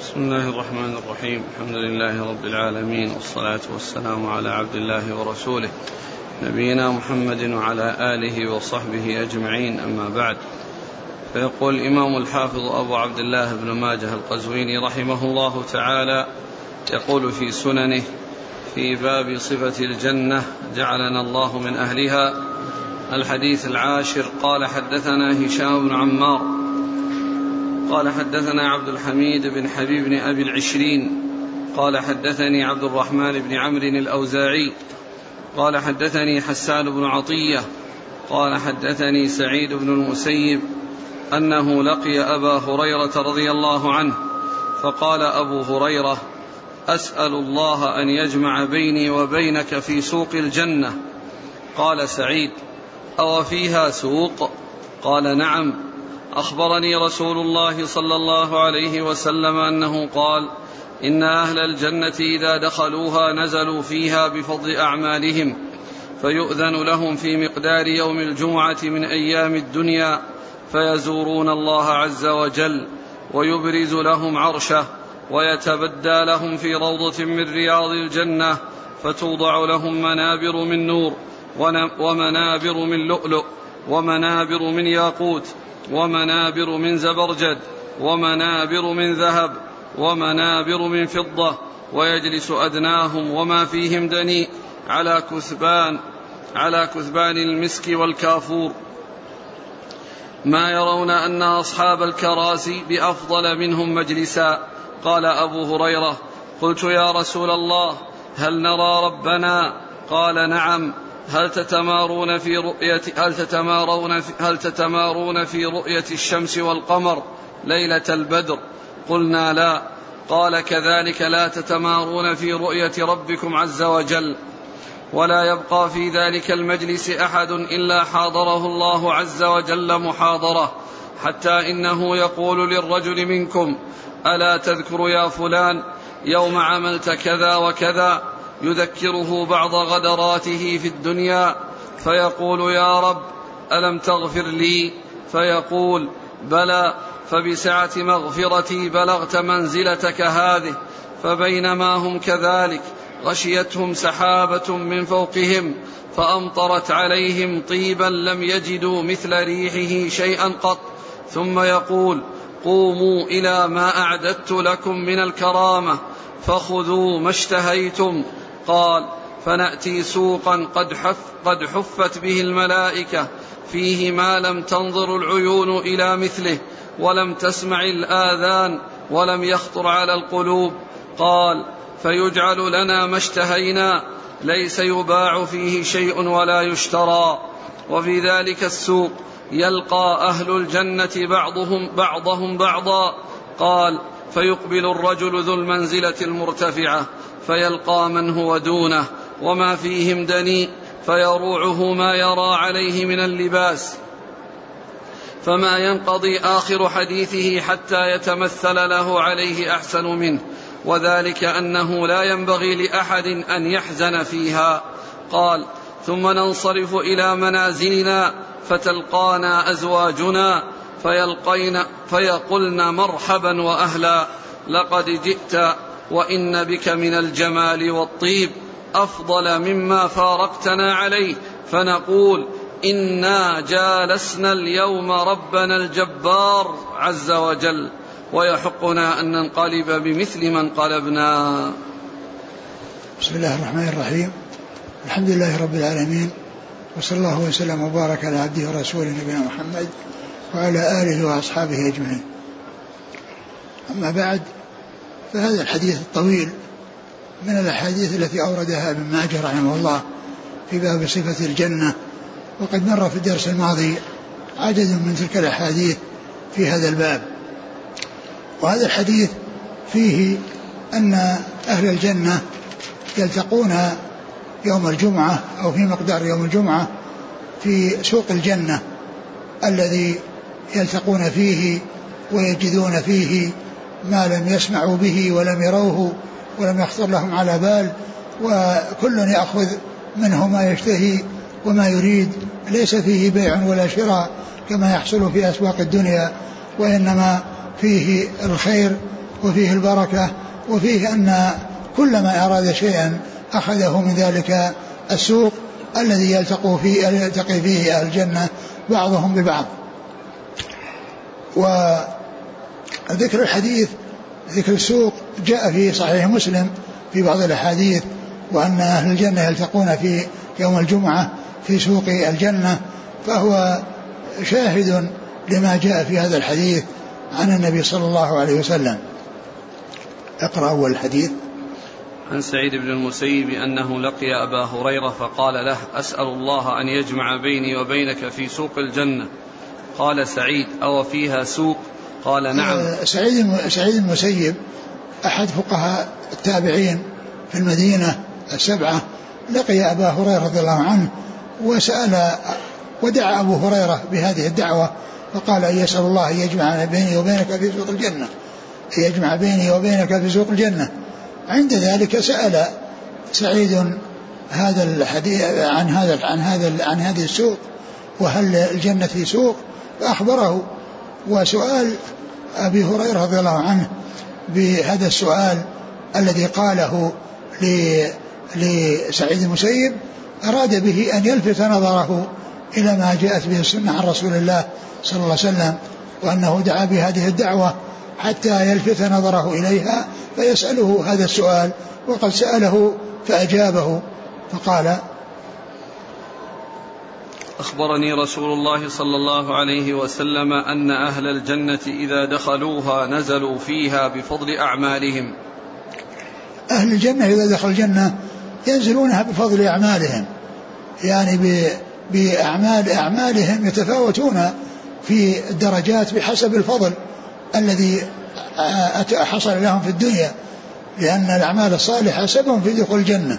بسم الله الرحمن الرحيم. الحمد لله رب العالمين والصلاة والسلام على عبد الله ورسوله نبينا محمد وعلى آله وصحبه أجمعين. أما بعد فيقول الإمام الحافظ أبو عبد الله بن ماجه القزويني رحمه الله تعالى يقول في سننه في باب صفة الجنة جعلنا الله من أهلها الحديث العاشر قال حدثنا هشام بن عمار قال حدثنا عبد الحميد بن حبيب بن أبي العشرين. قال حدثني عبد الرحمن بن عمرو الأوزاعي. قال حدثني حسان بن عطية. قال حدثني سعيد بن المسيب أنه لقي أبا هريرة رضي الله عنه فقال أبو هريرة أسأل الله أن يجمع بيني وبينك في سوق الجنة. قال سعيد أو فيها سوق؟ قال نعم. أخبرني رسول الله صلى الله عليه وسلم أنه قال إن أهل الجنة إذا دخلوها نزلوا فيها بفضل أعمالهم فيؤذن لهم في مقدار يوم الجمعة من أيام الدنيا فيزورون الله عز وجل ويبرز لهم عرشه ويتبدى لهم في روضة من رياض الجنة فتوضع لهم منابر من نور ومنابر من لؤلؤ ومنابر من ياقوت ومنابر من زبرجد ومنابر من ذهب ومنابر من فضة ويجلس أدناهم وما فيهم دنيء على كثبان على كثبان المسك والكافور. ما يرون أن أصحاب الكراسي بأفضل منهم مجلسا. قال أبو هريرة قلت يا رسول الله هل نرى ربنا؟ قال نعم. هل تتمارون في رؤية هل تتمارون في هل تتمارون في رؤية الشمس والقمر ليلة البدر؟ قلنا لا. قال كذلك لا تتمارون في رؤية ربكم عز وجل. ولا يبقى في ذلك المجلس أحد إلا حاضره الله عز وجل محاضرة. حتى إنه يقول للرجل منكم ألا تذكر يا فلان يوم عملت كذا وكذا؟ يذكره بعض غدراته في الدنيا فيقول يا رب ألم تغفر لي؟ فيقول بلى فبسعة مغفرتي بلغت منزلتك هذه فبينما هم كذلك غشيتهم سحابة من فوقهم فأمطرت عليهم طيبا لم يجدوا مثل ريحه شيئا قط. ثم يقول قوموا إلى ما أعددت لكم من الكرامة فخذوا ما اشتهيتم قال فنأتي سوقا قد حف قد حفت به الملائكة فيه ما لم تنظر العيون إلى مثله ولم تسمع الآذان ولم يخطر على القلوب. قال فيجعل لنا ما اشتهينا ليس يباع فيه شيء ولا يشترى. وفي ذلك السوق يلقى أهل الجنة بعضهم بعضهم بعضا. قال فيقبل الرجل ذو المنزلة المرتفعة فيلقى من هو دونه وما فيهم دني فيروعه ما يرى عليه من اللباس. فما ينقضي آخر حديثه حتى يتمثل له عليه أحسن منه وذلك أنه لا ينبغي لأحد أن يحزن فيها. قال ثم ننصرف إلى منازلنا فتلقانا أزواجنا فيلقين فيقلن مرحبا وأهلا. لقد جئت وإن بك من الجمال والطيب أفضل مما فارقتنا عليه. فنقول إنا جالسنا اليوم ربنا الجبار عز وجل ويحقنا أن ننقلب بمثل ما انقلبنا بسم الله الرحمن الرحيم. الحمد لله رب العالمين وصلى الله وسلم وبارك على عبده ورسوله نبينا محمد وعلى آله وأصحابه أجمعين. أما بعد فهذا الحديث الطويل من الأحاديث التي أوردها ابن ماجه رحمه الله في باب صفة الجنة وقد مر في الدرس الماضي عدد من تلك الأحاديث في هذا الباب. وهذا الحديث فيه أن أهل الجنة يلتقون يوم الجمعة أو في مقدار يوم الجمعة في سوق الجنة الذي يلتقون فيه ويجدون فيه ما لم يسمعوا به ولم يروه ولم يخطر لهم على بال وكل يأخذ منه ما يشتهي وما يريد. ليس فيه بيع ولا شراء كما يحصل في أسواق الدنيا وإنما فيه الخير وفيه البركة وفيه أن كلما أراد شيئا أخذه من ذلك السوق الذي يلتقي فيه يلتقي فيه أهل الجنة بعضهم ببعض. وذكر الحديث ذكر السوق جاء في صحيح مسلم في بعض الأحاديث وأن أهل الجنة يلتقون في يوم الجمعة في سوق الجنة فهو شاهد لما جاء في هذا الحديث عن النبي صلى الله عليه وسلم. اقرأ أول الحديث. عن سعيد بن المسيب أنه لقي أبا هريرة فقال له أسأل الله أن يجمع بيني وبينك في سوق الجنة. قال سعيد أو فيها سوق؟ قال نعم. آه، سعيد سعيد المسيب أحد فقهاء التابعين في المدينة السبعة لقي أبا هريرة رضي الله عنه وسأل ودعا أبو هريرة بهذه الدعوة فقال أن يسأل الله أن يجمع بيني وبينك في سوق الجنة؟ أن يجمع بيني وبينك في سوق الجنة. عند ذلك سأل سعيد هذا الحديث عن هذا عن هذا عن هذه السوق وهل الجنة في سوق؟ فأخبره وسؤال أبي هريرة رضي الله عنه بهذا السؤال الذي قاله لسعيد المسيب أراد به أن يلفت نظره إلى ما جاءت به السنة عن رسول الله صلى الله عليه وسلم وأنه دعا بهذه الدعوة حتى يلفت نظره إليها فيسأله هذا السؤال وقد سأله فأجابه فقال أخبرني رسول الله صلى الله عليه وسلم أن أهل الجنة إذا دخلوها نزلوا فيها بفضل أعمالهم. أهل الجنة إذا دخلوا الجنة ينزلونها بفضل أعمالهم. يعني بأعمال أعمالهم يتفاوتون في الدرجات بحسب الفضل الذي حصل لهم في الدنيا. لأن الأعمال الصالحة سبب في دخول الجنة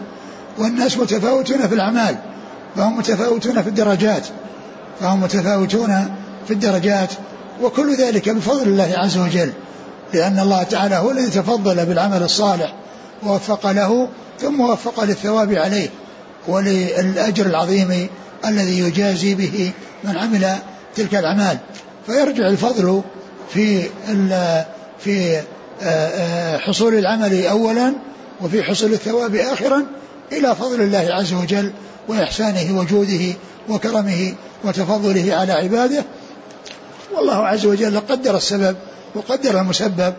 والناس متفاوتون في الأعمال. فهم متفاوتون في الدرجات. فهم متفاوتون في الدرجات. وكل ذلك بفضل الله عز وجل لأن الله تعالى هو الذي تفضل بالعمل الصالح ووفق له ثم وفق للثواب عليه وللأجر العظيم الذي يجازي به من عمل تلك الأعمال. فيرجع الفضل في في آه، آه، حصول العمل أولا وفي حصول الثواب آخرا إلى فضل الله عز وجل وإحسانه وجوده وكرمه وتفضله على عباده. والله عز وجل قدر السبب وقدر المسبب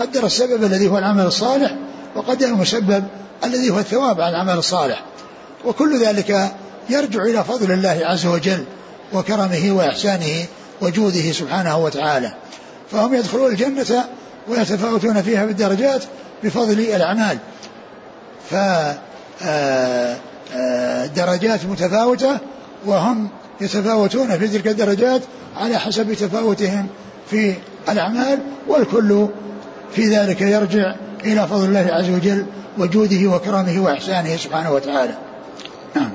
قدر السبب الذي هو العمل الصالح وقدر المسبب الذي هو الثواب على العمل الصالح. وكل ذلك يرجع إلى فضل الله عز وجل وكرمه وإحسانه وجوده سبحانه وتعالى. فهم يدخلون الجنة ويتفاوتون فيها بالدرجات بفضل الأعمال. ف درجات متفاوتة وهم يتفاوتون في تلك الدرجات على حسب تفاوتهم في الأعمال والكل في ذلك يرجع إلى فضل الله عز وجل وجوده وكرمه وإحسانه سبحانه وتعالى. نعم.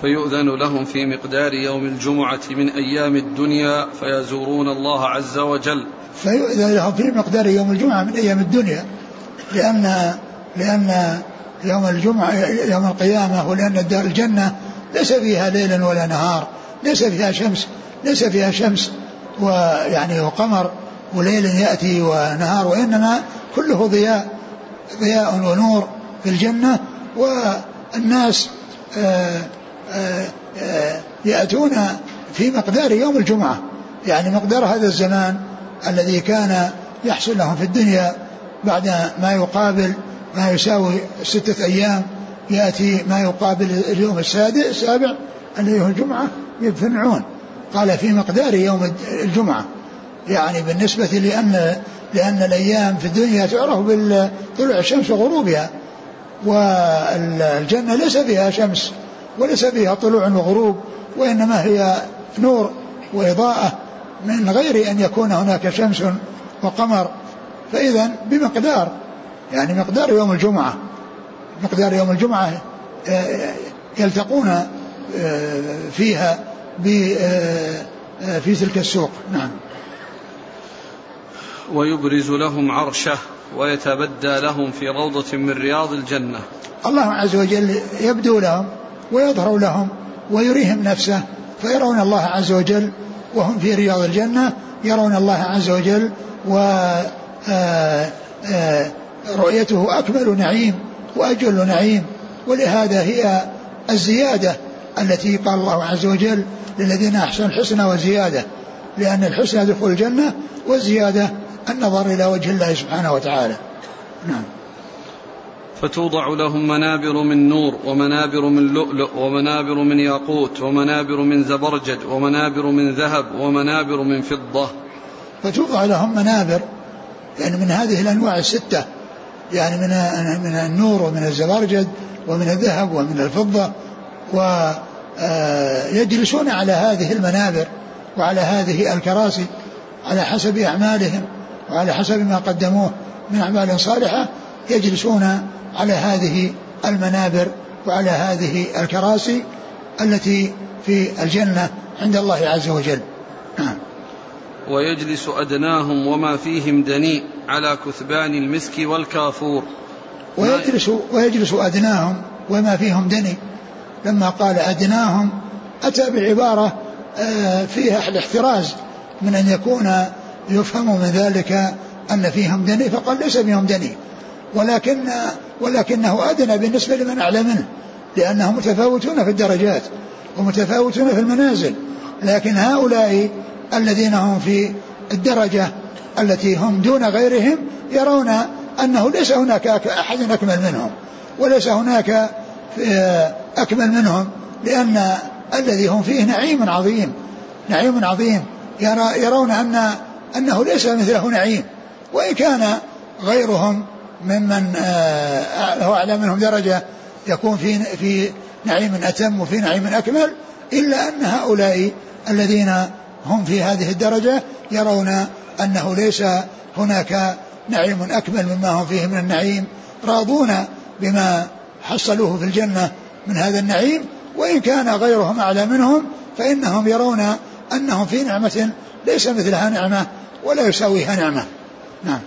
فيؤذن لهم في مقدار يوم الجمعة من أيام الدنيا فيزورون الله عز وجل. فيؤذن لهم في مقدار يوم الجمعة من أيام الدنيا لأن لأن يوم الجمعة يوم القيامة ولأن الدار الجنة ليس فيها ليل ولا نهار ليس فيها شمس ليس فيها شمس ويعني وقمر وليل يأتي ونهار وإنما كله ضياء ضياء ونور في الجنة والناس آه، آه، آآ يأتون في مقدار يوم الجمعة. يعني مقدار هذا الزمان الذي كان يحصل لهم في الدنيا بعد ما يقابل ما يساوي ستة أيام يأتي ما يقابل اليوم السادس السابع الذي هو الجمعة يجتمعون قال في مقدار يوم الجمعة. يعني بالنسبة لأن لأن الأيام في الدنيا تعرف بطلوع الشمس وغروبها والجنة ليس فيها شمس وليس فيها طلوع وغروب وإنما هي نور وإضاءة من غير أن يكون هناك شمس وقمر. فإذا بمقدار يعني مقدار يوم الجمعة مقدار يوم الجمعة آه، يلتقون آه، فيها آه، في تلك السوق. نعم. ويبرز لهم عرشه ويتبدى لهم في روضة من رياض الجنة. الله عز وجل يبدو لهم ويظهر لهم ويريهم نفسه فيرون الله عز وجل وهم في رياض الجنة يرون الله عز وجل و آه، آه، رؤيته أكمل نعيم وأجل نعيم ولهذا هي الزيادة التي قال الله عز وجل للذين أحسنوا الحسنى وزيادة لأن الحسنى دخول الجنة والزيادة النظر إلى وجه الله سبحانه وتعالى. نعم. فتوضع لهم منابر من نور ومنابر من لؤلؤ ومنابر من ياقوت ومنابر من زبرجد ومنابر من ذهب ومنابر من فضة. فتوضع لهم منابر يعني من هذه الأنواع الستة يعني من من النور ومن الزبرجد ومن الذهب ومن الفضة ويجلسون آه، على هذه المنابر وعلى هذه الكراسي على حسب أعمالهم وعلى حسب ما قدموه من أعمال صالحة يجلسون على هذه المنابر وعلى هذه الكراسي التي في الجنة عند الله عز وجل. ويجلس أدناهم وما فيهم دنيء على كثبان المسك والكافور. ويجلس ويجلس أدناهم وما فيهم دني. لما قال أدناهم أتى بعبارة آه، فيها الاحتراز من أن يكون يفهم من ذلك أن فيهم دني فقال ليس فيهم دني. ولكن ولكنه أدنى بالنسبة لمن أعلى منه لأنهم متفاوتون في الدرجات ومتفاوتون في المنازل. لكن هؤلاء الذين هم في الدرجة التي هم دون غيرهم يرون أنه ليس هناك أحد أكمل منهم وليس هناك أكمل منهم لأن الذي هم فيه نعيم عظيم نعيم عظيم. يرون أن أنه ليس مثله نعيم. وإن كان غيرهم ممن آه، هو أعلى منهم درجة يكون في في نعيم أتم وفي نعيم أكمل إلا أن هؤلاء الذين هم في هذه الدرجة يرون أنه ليس هناك نعيم أكمل مما هم فيه من النعيم راضون بما حصلوه في الجنة من هذا النعيم وإن كان غيرهم أعلى منهم فإنهم يرون أنهم في نعمة ليس مثلها نعمة ولا يساويها نعمة. نعم.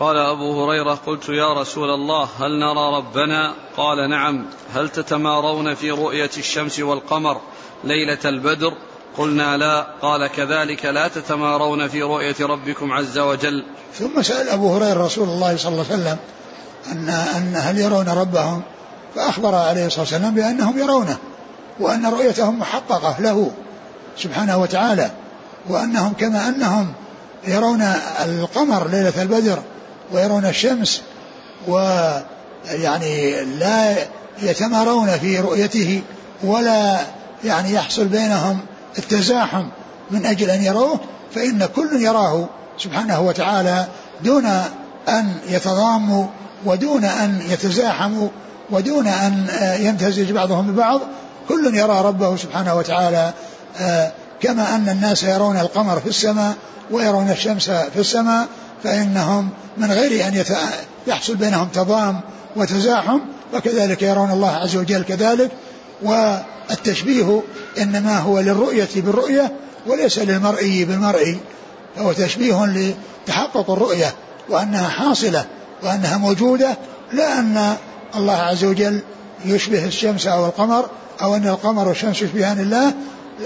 قال أبو هريرة قلت يا رسول الله هل نرى ربنا؟ قال نعم. هل تتمارون في رؤية الشمس والقمر ليلة البدر؟ قلنا لا قال كذلك لا تتمارون في رؤية ربكم عز وجل. ثم سأل أبو هريرة رسول الله صلى الله عليه وسلم أن, أن هل يرون ربهم؟ فأخبر عليه الصلاة والسلام بأنهم يرونه وأن رؤيتهم محققة له سبحانه وتعالى وأنهم كما أنهم يرون القمر ليلة البدر ويرون الشمس ويعني لا يتمارون في رؤيته ولا يعني يحصل بينهم التزاحم من أجل أن يروه فإن كل يراه سبحانه وتعالى دون أن يتضاموا ودون أن يتزاحموا ودون أن يمتزج بعضهم ببعض كل يرى ربه سبحانه وتعالى آه، كما أن الناس يرون القمر في السماء ويرون الشمس في السماء فإنهم من غير أن يحصل بينهم تضام وتزاحم وكذلك يرون الله عز وجل كذلك. والتشبيه إنما هو للرؤية بالرؤية وليس للمرئي بالمرئي فهو تشبيه لتحقق الرؤية وأنها حاصلة وأنها موجودة لا أن الله عز وجل يشبه الشمس أو القمر أو أن القمر والشمس يشبهان الله.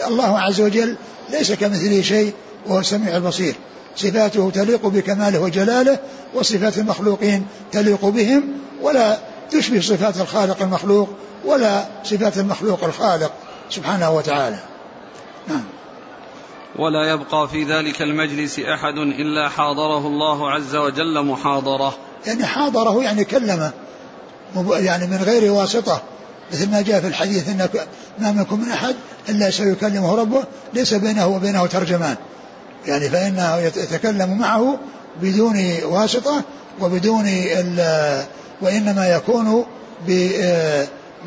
الله عز وجل ليس كمثله شيء وهو السميع البصير. صفاته تليق بكماله وجلاله وصفات المخلوقين تليق بهم ولا تشبه صفات الخالق المخلوق ولا صفات المخلوق الخالق سبحانه وتعالى. نعم. ولا يبقى في ذلك المجلس أحد إلا حاضره الله عز وجل محاضرة. يعني حاضره يعني كلمه يعني من غير واسطة. مثل ما جاء في الحديث إن ما منكم من أحد إلا سيكلمه ربه ليس بينه وبينه ترجمان. يعني فإنه يتكلم معه بدون واسطة وبدون وإنما يكون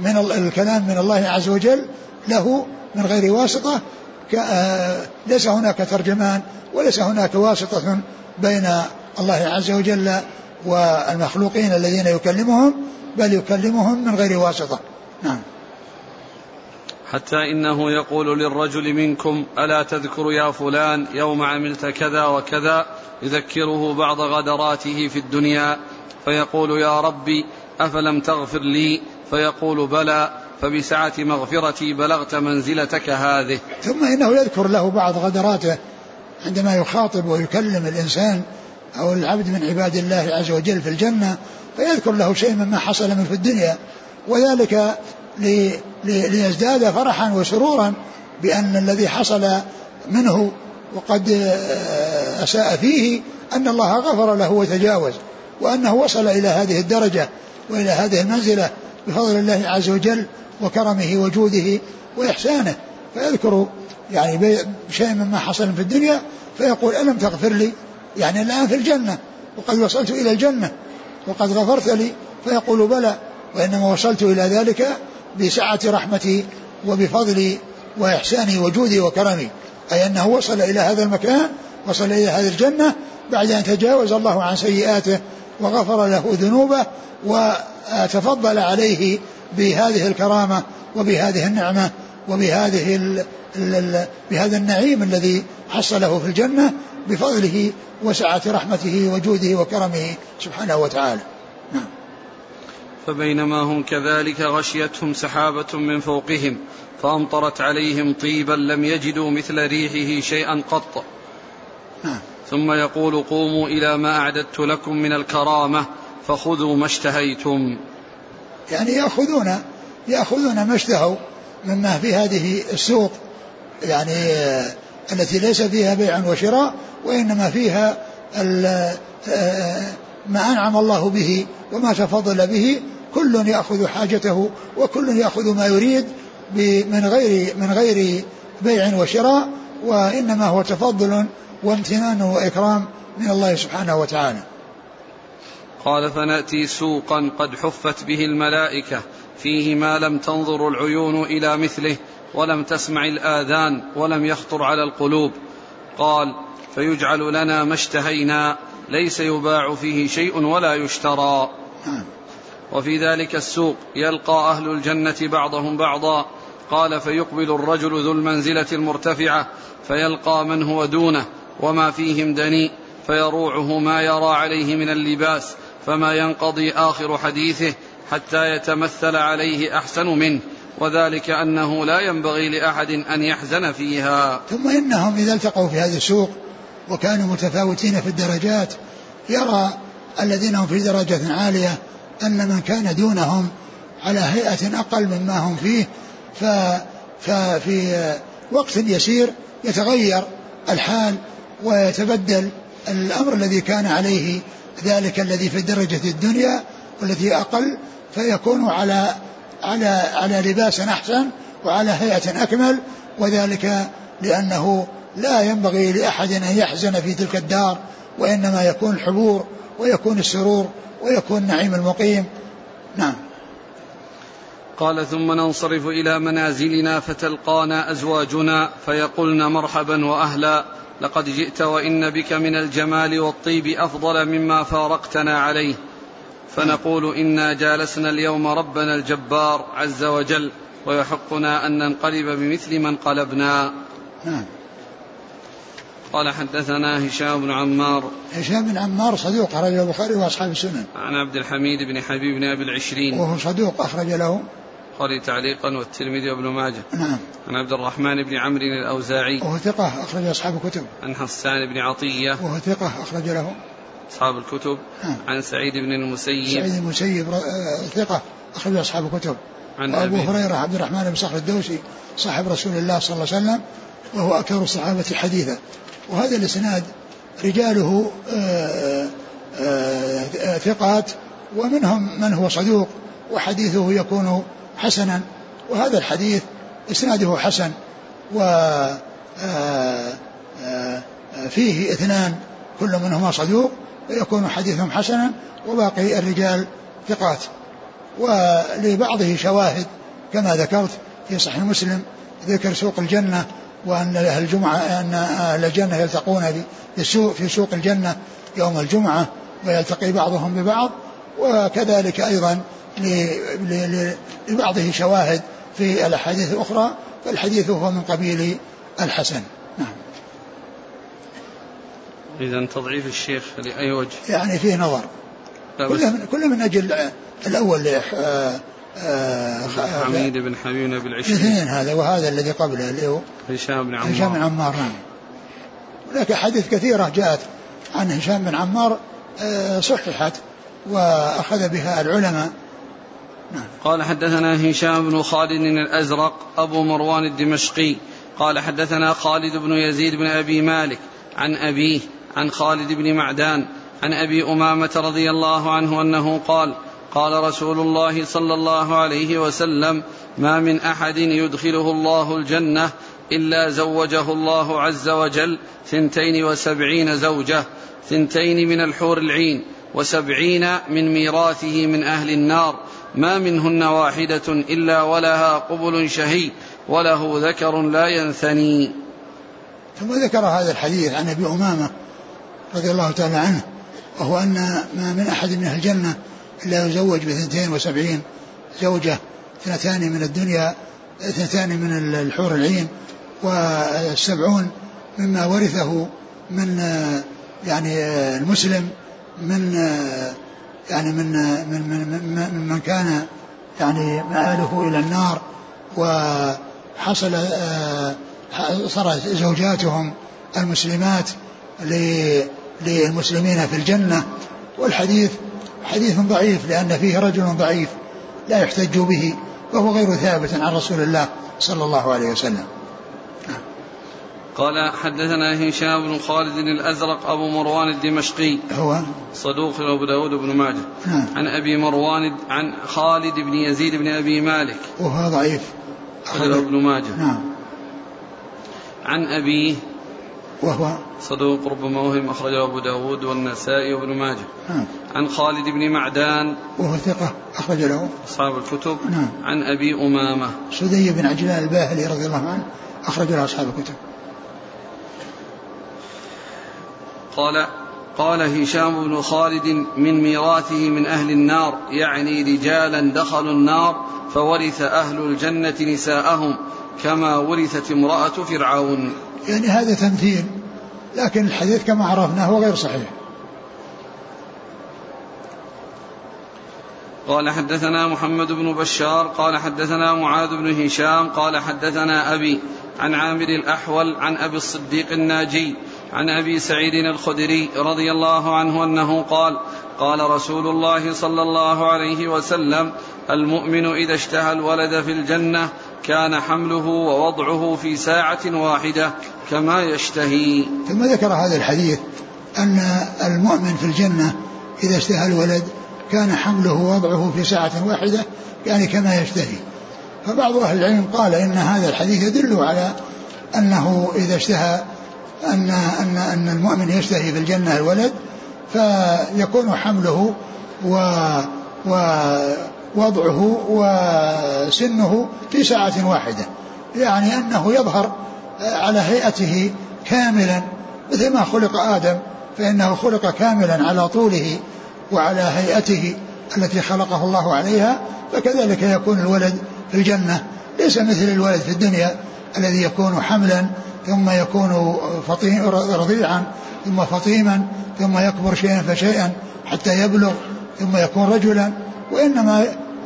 من الكلام من الله عز وجل له من غير واسطة ليس هناك ترجمان وليس هناك واسطة بين الله عز وجل والمخلوقين الذين يكلمهم بل يكلمهم من غير واسطة. نعم. حتى إنه يقول للرجل منكم ألا تذكر يا فلان يوم عملت كذا وكذا يذكره بعض غدراته في الدنيا فيقول يا ربي أفلم تغفر لي فيقول بلى فبسعة مغفرتي بلغت منزلتك هذه. ثم إنه يذكر له بعض غدراته عندما يخاطب ويكلم الإنسان أو العبد من عباد الله عز وجل في الجنة فيذكر له شيء مما حصل منه في الدنيا وذلك ليزداد فرحا وسرورا بأن الذي حصل منه وقد أساء فيه أن الله غفر له وتجاوز وأنه وصل إلى هذه الدرجة وإلى هذه المنزلة بفضل الله عز وجل وكرمه وجوده وإحسانه. فيذكر يعني شيء مما حصل في الدنيا فيقول ألم تغفر لي؟ يعني الآن في الجنة. وقد وصلت إلى الجنة. وقد غفرت لي. فيقول بلى. وإنما وصلت إلى ذلك بسعة رحمتي وبفضلي وإحساني وجودي وكرمي. أي أنه وصل إلى هذا المكان وصل إلى هذه الجنة بعد أن تجاوز الله عن سيئاته وغفر له ذنوبه وتفضل عليه بهذه الكرامة وبهذه النعمة وبهذه ال ال بهذا النعيم الذي حصله في الجنة بفضله وسعة رحمته وجوده وكرمه سبحانه وتعالى نعم فبينما هم كذلك غشيتهم سحابة من فوقهم فأمطرت عليهم طيبا لم يجدوا مثل ريحه شيئا قط. ثم يقول قوموا إلى ما أعددت لكم من الكرامة فخذوا ما اشتهيتم. يعني يأخذون يأخذون ما اشتهوا مما في هذه السوق. يعني التي ليس فيها بيع وشراء وإنما فيها ما أنعم الله به وما تفضل به. كل يأخذ حاجته وكل يأخذ ما يريد من غير من غير بيع وشراء. وإنما هو تفضل وامتنان وإكرام من الله سبحانه وتعالى. قال فنأتي سوقا قد حفت به الملائكة فيه ما لم تنظر العيون إلى مثله ولم تسمع الآذان ولم يخطر على القلوب. قال فيجعل لنا ما اشتهينا ليس يباع فيه شيء ولا يشترى. وفي ذلك السوق يلقى أهل الجنة بعضهم بعضا قال فيقبل الرجل ذو المنزلة المرتفعة فيلقى من هو دونه وما فيهم دنيء فيروعه ما يرى عليه من اللباس فما ينقضي آخر حديثه حتى يتمثل عليه أحسن منه وذلك أنه لا ينبغي لأحد أن يحزن فيها. ثم إنهم إذا التقوا في هذا السوق وكانوا متفاوتين في الدرجات يرى الذين هم في درجة عالية أن من كان دونهم على هيئة أقل مما هم فيه ف ففي وقت يسير يتغير الحال ويتبدل الأمر الذي كان عليه ذلك الذي في درجة الدنيا والذي أقل فيكون على على على لباس أحسن وعلى هيئة أكمل وذلك لأنه لا ينبغي لأحد أن يحزن في تلك الدار وإنما يكون الحبور ويكون السرور ويكون النعيم المقيم. نعم. قال ثم ننصرف إلى منازلنا فتلقانا أزواجنا فيقولن مرحبا وأهلا. لقد جئت وإن بك من الجمال والطيب أفضل مما فارقتنا عليه. فنقول إنا جالسنا اليوم ربنا الجبار عز وجل ويحقنا أن ننقلب بمثل من قلبنا. نعم. قال حدثنا هشام بن عمار. هشام بن عمار صدوق أخرج له البخاري وأصحاب السنن. عن عبد الحميد بن حبيب بن أبي العشرين. وهو صدوق أخرج له. البخاري تعليقا والترمذي وابن ماجه. نعم. عن عبد الرحمن بن عمرو الأوزاعي. وهو ثقة أخرج أصحاب الكتب. عن حسان بن عطية. وهو ثقة أخرج له. أصحاب الكتب. نعم. عن سعيد بن المسيب. سعيد المسيب آه، ثقة أخرج أصحاب الكتب. عن أبو هريرة عبد الرحمن بن صخر الدوسي صاحب رسول الله صلى الله عليه وسلم وهو أكثر الصحابة حديثا. وهذا الإسناد رجاله آه، آه، ثقات ومنهم من هو صدوق وحديثه يكون حسنا وهذا الحديث إسناده حسن و فيه اثنان كل منهما صدوق ويكون حديثهم حسنا وباقي الرجال ثقات. ولبعضه شواهد كما ذكرت في صحيح مسلم ذكر سوق الجنة وأن أهل الجمعة أن أهل الجنة يلتقون في في سوق الجنة يوم الجمعة ويلتقي بعضهم ببعض وكذلك أيضا لبعضه شواهد في الأحاديث الأخرى فالحديث هو من قبيل الحسن. نعم. إذا تضعيف الشيخ لأي وجه؟ يعني فيه نظر. كله من, كله من أجل الأول آه آه حميد بن حميد بن العشرين اثنين هذا وهذا الذي قبله اللي هو هشام بن عمار. هشام بن عمار نعم. هناك أحاديث كثيرة جاءت عن هشام بن عمار آه، صححت وأخذ بها العلماء. قال حدثنا هشام بن خالد الأزرق أبو مروان الدمشقي. قال حدثنا خالد بن يزيد بن أبي مالك عن أبيه عن خالد بن معدان عن أبي أمامة رضي الله عنه أنه قال قال رسول الله صلى الله عليه وسلم ما من أحد يدخله الله الجنة إلا زوجه الله عز وجل ثنتين وسبعين زوجة ثنتين من الحور العين وسبعين من ميراثه من أهل النار ما منهن واحدة إلا ولها قبل شهي وله ذكر لا ينثني. ثم ذكر هذا الحديث عن أبي أمامة رضي الله تعالى عنه وهو أن ما من أحد من أهل الجنة إلا يزوج باثنتين وسبعين زوجة اثنتان من الدنيا اثنتان من الحور العين والسبعون مما ورثه من يعني المسلم من يعني من من من, من, كان يعني مآله إلى النار وحصل صارت زوجاتهم المسلمات للمسلمين في الجنة. والحديث حديث ضعيف لأن فيه رجل ضعيف لا يحتج به وهو غير ثابت عن رسول الله صلى الله عليه وسلم. قال حدثنا هشام بن خالد الأزرق أبو مروان الدمشقي. هو؟ صدوق أبو داود بن ماجه. نعم. عن أبي مروان عن خالد بن يزيد بن أبي مالك. وهو ضعيف. أخرجه ابن ماجه. نعم. عن أبيه وهو؟ صدوق ربما وهم أخرجه أبو داود والنسائي وابن ماجه. نعم. عن خالد بن معدان. وهو ثقة. أخرج له. أصحاب الكتب. نعم. عن أبي أمامة. سدي بن عجلان الباهلي رضي الله عنه أخرج له أصحاب الكتب. قال قال هشام بن خالد من ميراثه من أهل النار يعني رجالا دخلوا النار فورث أهل الجنة نساءهم كما ورثت امرأة فرعون. يعني هذا تمثيل لكن الحديث كما عرفنا هو غير صحيح. قال حدثنا محمد بن بشار قال حدثنا معاذ بن هشام قال حدثنا أبي عن عامر الأحول عن أبي الصديق الناجي عن أبي سعيد الخدري رضي الله عنه أنه قال قال رسول الله صلى الله عليه وسلم المؤمن إذا اشتهى الولد في الجنة كان حمله ووضعه في ساعة واحدة كما يشتهي. ثم ذكر هذا الحديث أن المؤمن في الجنة إذا اشتهى الولد كان حمله ووضعه في ساعة واحدة يعني كما يشتهي. فبعض أهل العلم قال إن هذا الحديث يدل على أنه إذا اشتهى أن أن أن المؤمن يشتهي في الجنة الولد فيكون حمله و ووضعه وسنه في ساعة واحدة. يعني أنه يظهر على هيئته كاملا. مثل ما خلق آدم فإنه خلق كاملا على طوله وعلى هيئته التي خلقه الله عليها فكذلك يكون الولد في الجنة. ليس مثل الولد في الدنيا الذي يكون حملا ثم يكون رضيعا ثم فطيما ثم يكبر شيئا فشيئا حتى يبلغ ثم يكون رجلا. وإنما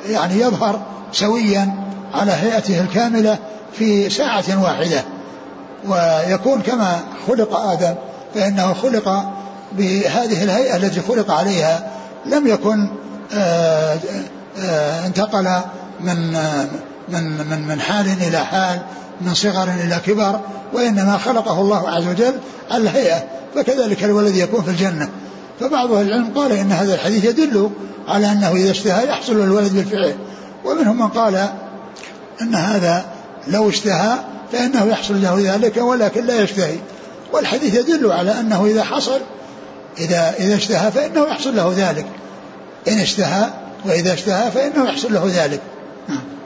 يعني يظهر سويا على هيئته الكاملة في ساعة واحدة. ويكون كما خلق آدم فإنه خلق بهذه الهيئة التي خلق عليها. لم يكن آه، آه، انتقل من من من من حال إلى حال. من صغر إلى كبر وإنما خلقه الله عز وجل على الهيئة فكذلك الولد يكون في الجنة. فبعض أهل العلم قال إن هذا الحديث يدل على أنه إذا اشتهى يحصل الولد بالفعل. ومنهم من قال أن هذا لو اشتهى فإنه يحصل له ذلك ولكن لا يشتهي. والحديث يدل على أنه إذا حصل إذا إذا اشتهى فإنه يحصل له ذلك. إن اشتهى وإذا اشتهى فإنه يحصل له ذلك. نعم.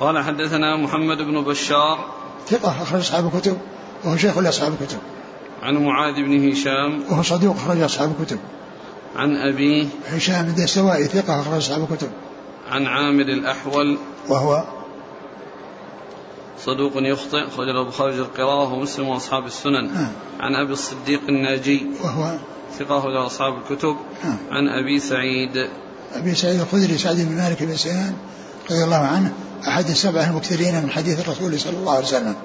قال حدثنا محمد بن بشار. ثقة أخرج أصحاب الكتب وهو شيخ لأصحاب الكتب. عن معاذ بن هشام. وهو صدوق أخرج أصحاب الكتب. عن أبيه هشام بن السوائي ثقة أخرج أصحاب الكتب. عن عامر الأحول. وهو صدوق يخطئ أخرج له البخاري القراءة ومسلم وأصحاب السنن. آه. عن أبي الصديق الناجي. وهو ثقة أخرج أصحاب الكتب. آه. عن أبي سعيد. أبي سعيد الخدري سعد بن مالك بن سنان رضي الله عنه. أحد السبعة المكثرين من حديث الرسول صلى الله عليه وسلم.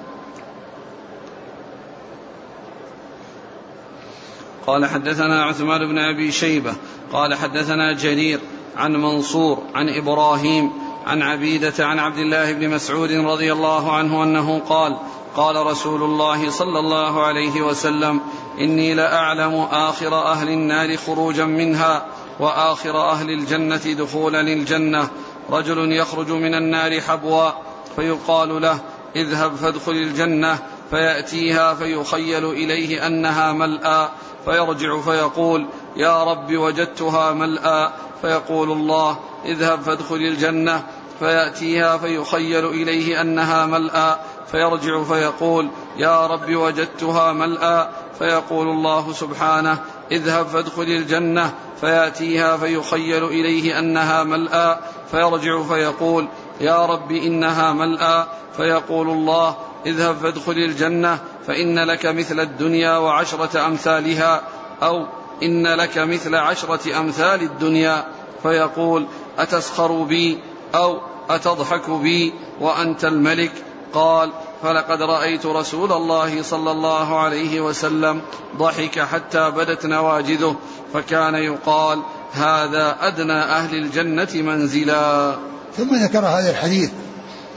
قال حدثنا عثمان بن أبي شيبة قال حدثنا جرير عن منصور عن إبراهيم عن عبيدة عن عبد الله بن مسعود رضي الله عنه أنه قال قال رسول الله صلى الله عليه وسلم إني لأعلم آخر أهل النار خروجا منها وآخر أهل الجنة دخولا الجنة رجل يخرج من النار حبوا فيقال له اذهب فادخل الجنة فيأتيها فيخيل إليه أنها ملأى فيرجع فيقول يا رب وجدتها ملأى فيقول الله اذهب فادخل الجنة فيأتيها فيخيل إليه أنها ملأى فيرجع فيقول يا رب وجدتها ملأى فيقول الله سبحانه اذهب فادخل الجنة فيأتيها فيخيل إليه أنها ملأى فيرجع فيقول يا رب إنها ملأى. فيقول الله اذهب فادخل الجنة فإن لك مثل الدنيا وعشرة أمثالها أو إن لك مثل عشرة أمثال الدنيا. فيقول أتسخر بي أو أتضحك بي وأنت الملك؟ قال فلقد رأيت رسول الله صلى الله عليه وسلم ضحك حتى بدت نواجذه فكان يقال هذا أدنى أهل الجنة منزلا. ثم ذكر هذا الحديث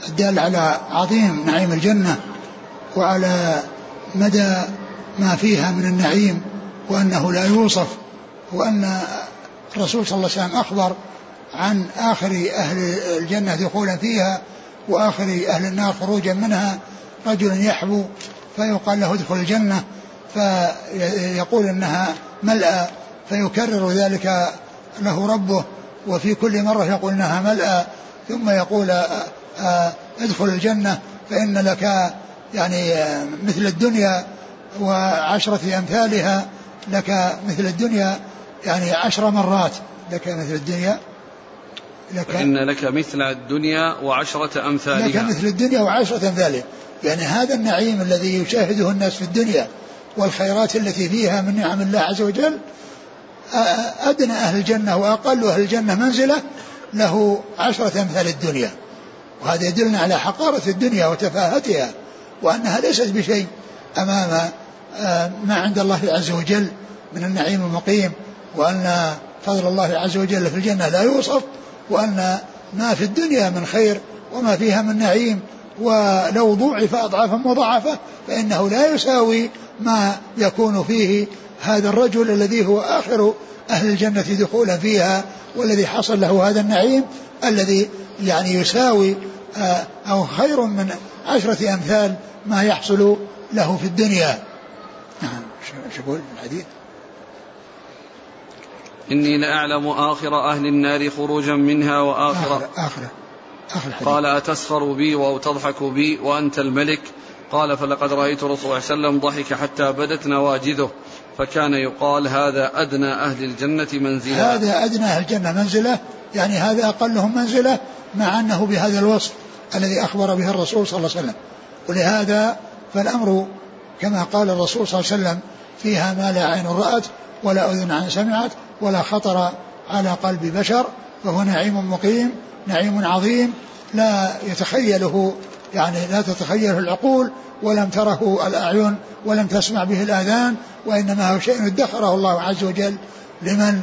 الدال على عظيم نعيم الجنة وعلى مدى ما فيها من النعيم وأنه لا يوصف وأن الرسول صلى الله عليه وسلم أخبر عن آخر أهل الجنة دخولا فيها وآخر أهل النار خروجا منها رجل يحبو فيقال له ادخل الجنة فيقول إنها ملأى فيكرر ذلك له ربه وفي كل مرة يقول إنها ملأى ثم يقول ادخل الجنة فإن لك يعني مثل الدنيا وعشرة أمثالها لك مثل الدنيا يعني عشر مرات لك مثل الدنيا لك فإن لك مثل الدنيا وعشرة أمثالها. لك مثل الدنيا وعشرة أمثالها. يعني هذا النعيم الذي يشاهده الناس في الدنيا والخيرات التي فيها من نعم الله عز وجل أدنى أهل الجنة وأقل أهل الجنة منزلة له عشرة أمثال الدنيا. وهذا يدلنا على حقارة الدنيا وتفاهتها وأنها ليست بشيء أمام ما عند الله عز وجل من النعيم المقيم وأن فضل الله عز وجل في الجنة لا يوصف وأن ما في الدنيا من خير وما فيها من نعيم ولو ضوعف أضعافا مضاعفة فإنه لا يساوي ما يكون فيه هذا الرجل الذي هو آخر أهل الجنة دخولا فيها والذي حصل له هذا النعيم الذي يعني يساوي آه، أو خير من عشرة أمثال ما يحصل له في الدنيا. نعم شو يقول الحديث؟ إني لأعلم آخر أهل النار خروجا منها وآخر آخر, آخر آخر. قال أتسخر بي أو تضحك بي وأنت الملك. قال فلقد رأيت رسول الله صلى الله عليه وسلم ضحك حتى بدت نواجذه. فكان يقال هذا أدنى أهل الجنة منزلة. هذا أدنى أهل الجنة منزلة. يعني هذا أقلهم منزلة مع أنه بهذا الوصف الذي أخبر به الرسول صلى الله عليه وسلم. ولهذا فالأمر كما قال الرسول صلى الله عليه وسلم فيها ما لا عين رأت ولا أذن عن سمعت ولا خطر على قلب بشر فهو نعيم مقيم نعيم عظيم لا يتخيله يعني لا تتخيله العقول ولم تره الأعين ولم تسمع به الآذان وإنما هو شيء ادخره الله عز وجل لمن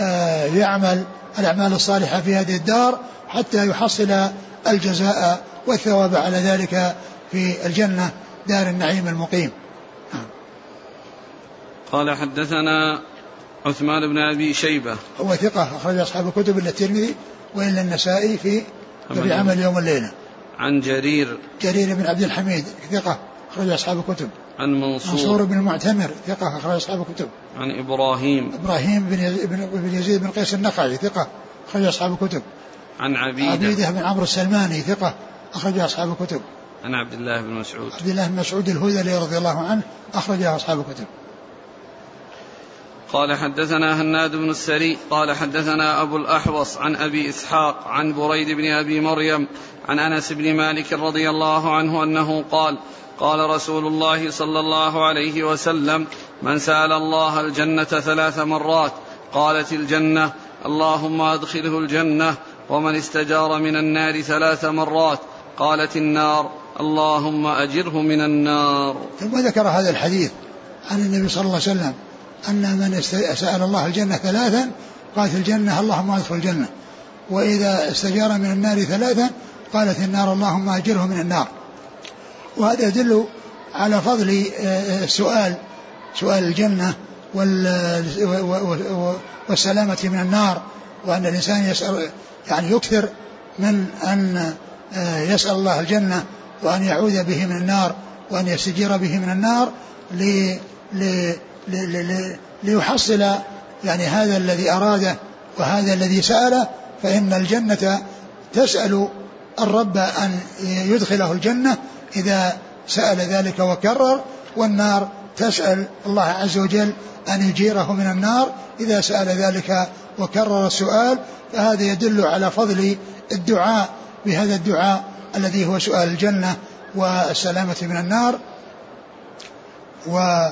آه، يعمل الأعمال الصالحة في هذه الدار حتى يحصل الجزاء والثواب على ذلك في الجنة دار النعيم المقيم. قال حدثنا عثمان بن أبي شيبة. هو ثقة أخرج أصحاب الكتب إلا الترمذي. وإلا النسائي في في عمل يوم. الليلة. عن جرير. جرير بن عبد الحميد ثقة أخرج أصحاب الكتب. عن منصور. منصور بن المعتمر ثقة أخرج أصحاب الكتب. عن إبراهيم. إبراهيم بن يزيد بن, يزيد بن قيس النخعي ثقة أخرج أصحاب الكتب. عن عبيدة. عبيدة بن عمرو السلماني ثقة أخرج أصحاب الكتب. عن عبد الله بن مسعود. عبد الله بن مسعود الهذلي رضي الله عنه أخرجه أصحاب الكتب. قال حدثنا هناد بن السري قال حدثنا أبو الأحوص عن أبي إسحاق عن بريد بن أبي مريم عن أنس بن مالك رضي الله عنه أنه قال قال رسول الله صلى الله عليه وسلم من سأل الله الجنة ثلاث مرات قالت الجنة اللهم أدخله الجنة ومن استجار من النار ثلاث مرات قالت النار اللهم أجره من النار ثم ذكر هذا الحديث عن النبي صلى الله عليه وسلم. أن من سأل الله الجنة ثلاثا قالت الجنة اللهم أدخل الجنة. وإذا استجار من النار ثلاثا قالت النار اللهم أجره من النار. وهذا يدل على فضل السؤال سؤال الجنة والسلامة من النار وأن الإنسان يسأل يعني يكثر من أن يسأل الله الجنة وأن يعوذ به من النار وأن يستجير به من النار لي ليحصل يعني هذا الذي أراده وهذا الذي سأله فإن الجنة تسأل الرب أن يدخله الجنة إذا سأل ذلك وكرر والنار تسأل الله عز وجل أن يجيره من النار إذا سأل ذلك وكرر السؤال فهذا يدل على فضل الدعاء بهذا الدعاء الذي هو سؤال الجنة والسلامة من النار. و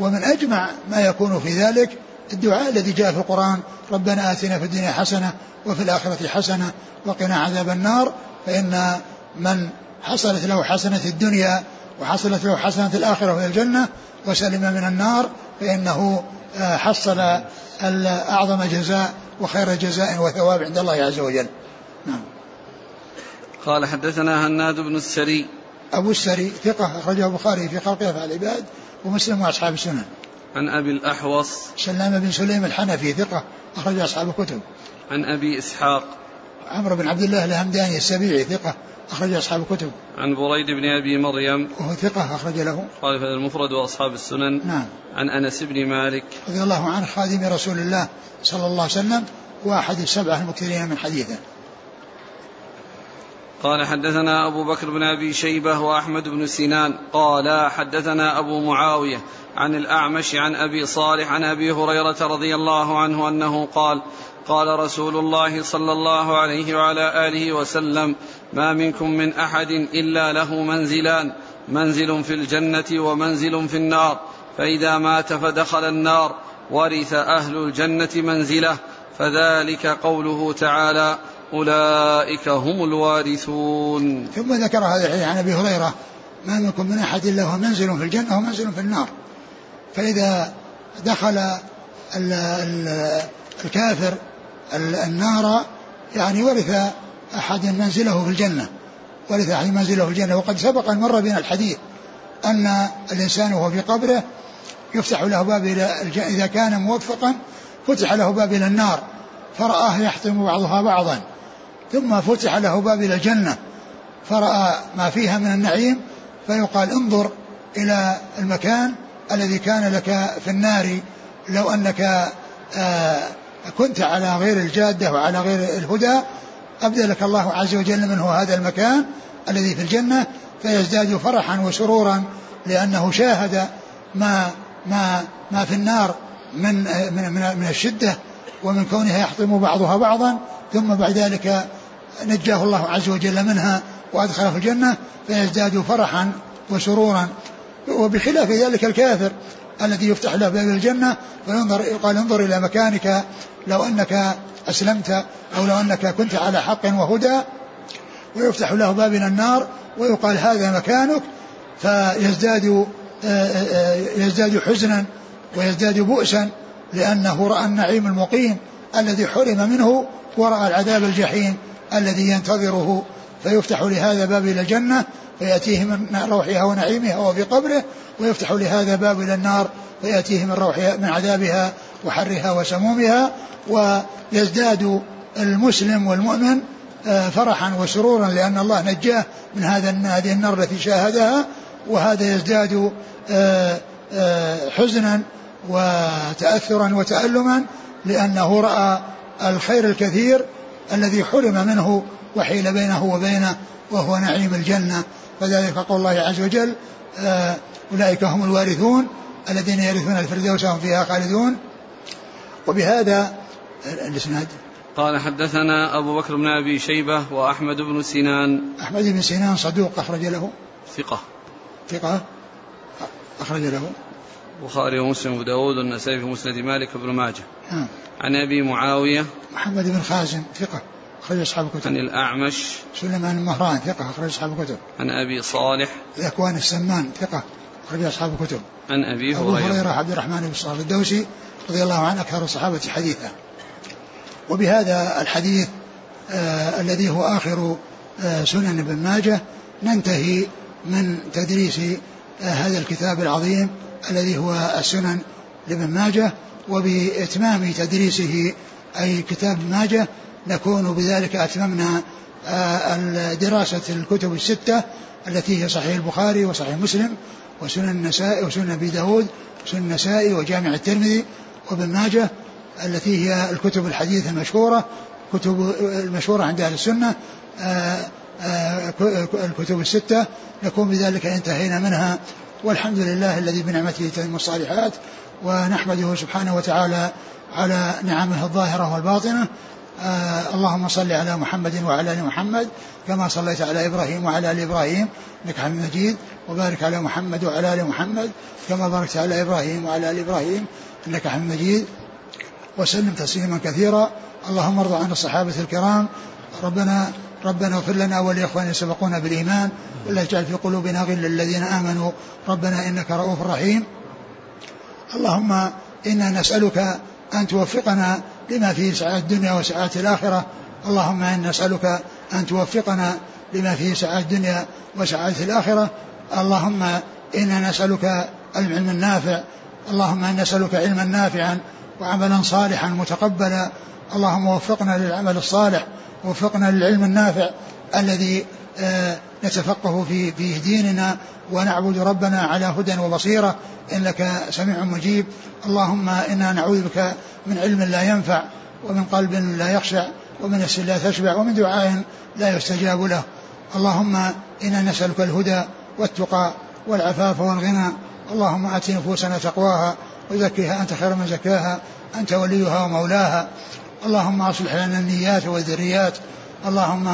ومن أجمع ما يكون في ذلك الدعاء الذي جاء في القرآن ربنا آتنا في الدنيا حسنة وفي الآخرة حسنة وقنا عذاب النار فإن من حصلت له حسنة الدنيا وحصلت له حسنة الآخرة وهي الجنة وسلم من النار فإنه آه، حصل أعظم جزاء وخير جزاء وثواب عند الله عز وجل. نعم. قال حدثنا هناد بن السري. أبو السري ثقة أخرجه البخاري في خلق أفعال العباد. ومسلم وأصحاب السنن. عن أبي الأحوص. سلام بن سليم الحنفي ثقة أخرج أصحاب الكتب. عن أبي إسحاق. عمرو بن عبد الله الهمداني السبيعي ثقة أخرج أصحاب الكتب. عن بريد بن أبي مريم. وهو ثقة أخرج له. خالف المفرد وأصحاب السنن. نعم. عن أنس بن مالك. رضي الله عنه خادم رسول الله صلى الله عليه وسلم وأحد السبعة المكثرين من حديثه. قال حدثنا أبو بكر بن أبي شيبة وأحمد بن سنان قال حدثنا أبو معاوية عن الأعمش عن أبي صالح عن أبي هريرة رضي الله عنه أنه قال قال رسول الله صلى الله عليه وعلى آله وسلم ما منكم من أحد إلا له منزلان منزل في الجنة ومنزل في النار فإذا مات فدخل النار ورث أهل الجنة منزله فذلك قوله تعالى أولئك هم الوارثون. ثم ذكر هذا الحديث عن أبي هريرة ما منكم من أحد إلا هو منزل في الجنة ومنزل في النار. فإذا دخل ال ال الكافر النار يعني ورث أحد منزله في الجنة. ورث أحد منزله في الجنة. وقد سبق أن مر بنا الحديث أن الإنسان وهو في قبره يفتح له باب إلى إذا كان موفقا فتح له باب إلى النار فرآه يحطم بعضها بعضا. ثم فتح له باب إلى الجنة فرأى ما فيها من النعيم فيقال انظر إلى المكان الذي كان لك في النار لو أنك آه كنت على غير الجادة وعلى غير الهدى أبدلك الله عز وجل منه هذا المكان الذي في الجنة فيزداد فرحا وسرورا لأنه شاهد ما ما ما في النار من من من, من الشدة ومن كونها يحطم بعضها بعضا ثم بعد ذلك نجاه الله عز وجل منها وأدخله في الجنة فيزداد فرحا وسرورا. وبخلاف ذلك الكافر الذي يفتح له باب الجنة وينظر يقال انظر إلى مكانك لو أنك أسلمت أو لو أنك كنت على حق وهدى ويفتح له باب إلى النار ويقال هذا مكانك فيزداد آه، آه، يزداد حزنا ويزداد بؤسا لأنه رأى النعيم المقيم الذي حرم منه ورأى العذاب الجحيم. الذي ينتظره فيفتح لهذا باب إلى الجنة فيأتيه من روحها ونعيمها وهو في قبره ويفتح لهذا باب إلى النار فيأتيه من روحها من عذابها وحرها وسمومها ويزداد المسلم والمؤمن آه، فرحا وسرورا لأن الله نجاه من هذا هذه النار التي شاهدها وهذا يزداد آه، آه، حزنا وتأثرا وتألما لأنه رأى الخير الكثير الذي حرم منه وحيل بينه وبينه وهو نعيم الجنة. فذلك قول الله عز وجل أولئك هم الوارثون الذين يرثون الفردوس وهم فيها خالدون. وبهذا الإسناد. قال حدثنا أبو بكر بن أبي شيبة وأحمد بن سنان. أحمد بن سنان صدوق أخرج له. ثقة. ثقة أخرج له. البخاري ومسلم وداود والنسائي في مسند مالك بن ماجه. نعم. عن أبي معاوية محمد بن خازم ثقة أخرج أصحاب الكتب. عن الأعمش سليمان المهران ثقة أخرج أصحاب الكتب. عن أبي صالح ذكوان السمان ثقة أخرج أصحاب الكتب. عن أبي أبو هريرة. هريرة عبد الرحمن بن صالح الدوسي رضي الله عنه أكثر الصحابة حديثا. وبهذا الحديث آه الذي هو آخر آه سنن ابن ماجه ننتهي من تدريس آه هذا الكتاب العظيم. الذي هو السنن لابن ماجه وبإتمام تدريسه أي كتاب ماجه نكون بذلك أتممنا آه دراسة الكتب الستة التي هي صحيح البخاري وصحيح مسلم وسنن النسائي وسنن أبي داود وسنن النسائي وجامع الترمذي وابن ماجه التي هي الكتب الحديث المشهورة كتب المشهورة عند أهل السنة آه، آه، الكتب الستة. نكون بذلك انتهينا منها. والحمد لله الذي بنعمته تتم الصالحات ونحمده سبحانه وتعالى على نعمه الظاهرة والباطنة. آه اللهم صل على محمد وعلى آل محمد كما صليت على إبراهيم وعلى آل إبراهيم إنك حميد مجيد. وبارك على محمد وعلى آل محمد كما باركت على إبراهيم وعلى آل إبراهيم إنك حميد مجيد. وسلم تسليما كثيرا. اللهم ارض عن الصحابة الكرام. ربنا ربنا اغفر لنا ولإخواننا سبقونا بالإيمان ولا تجعل في قلوبنا غلا للذين آمنوا. ربنا إنك رؤوف رحيم. اللهم إنا نسألك أن توفقنا لما فيه سعاده الدنيا وسعاده الآخرة. اللهم إنا نسألك أن توفقنا لما فيه سعاده الدنيا وسعاده الآخرة. اللهم إنا نسألك العلم النافع. اللهم إنا نسألك علما نافعا وعملا صالحا متقبلا. اللهم وفقنا للعمل الصالح. وفقنا للعلم النافع الذي آه، نتفقه في في ديننا ونعبد ربنا على هدى وبصيرة. انك سميع مجيب. اللهم إنا نعوذ بك من علم لا ينفع ومن قلب لا يخشع ومن نفس لا تشبع ومن دعاء لا يستجاب له. اللهم إنا نسألك الهدى والتقى والعفاف والغنى. اللهم آت نفوسنا تقواها وزكها أنت خير من زكاها. أنت وليها ومولاها. اللهم أصلح لنا النيات والذريات. اللهم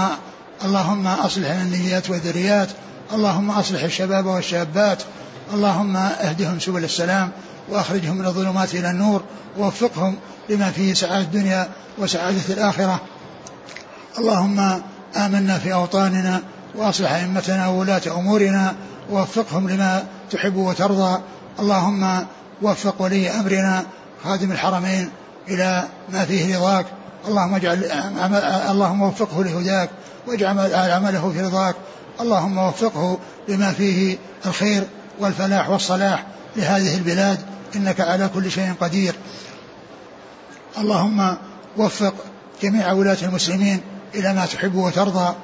اللهم أصلح لنا النيات والذريات. اللهم أصلح الشباب والشابات. اللهم اهدهم سبل السلام وأخرجهم من الظلمات إلى النور. ووفقهم لما فيه سعادة الدنيا وسعادة الآخرة. اللهم آمنا في أوطاننا وأصلح أئمتنا وولاة أمورنا. ووفقهم لما تحب وترضى. اللهم وفق ولي أمرنا خادم الحرمين. إلى ما فيه رضاك. اللهم اجعل اللهم وفقه لهداك واجعل عمله في رضاك. اللهم وفقه لما فيه الخير والفلاح والصلاح لهذه البلاد. إنك على كل شيء قدير. اللهم وفق جميع ولاة المسلمين إلى ما تحب وترضى.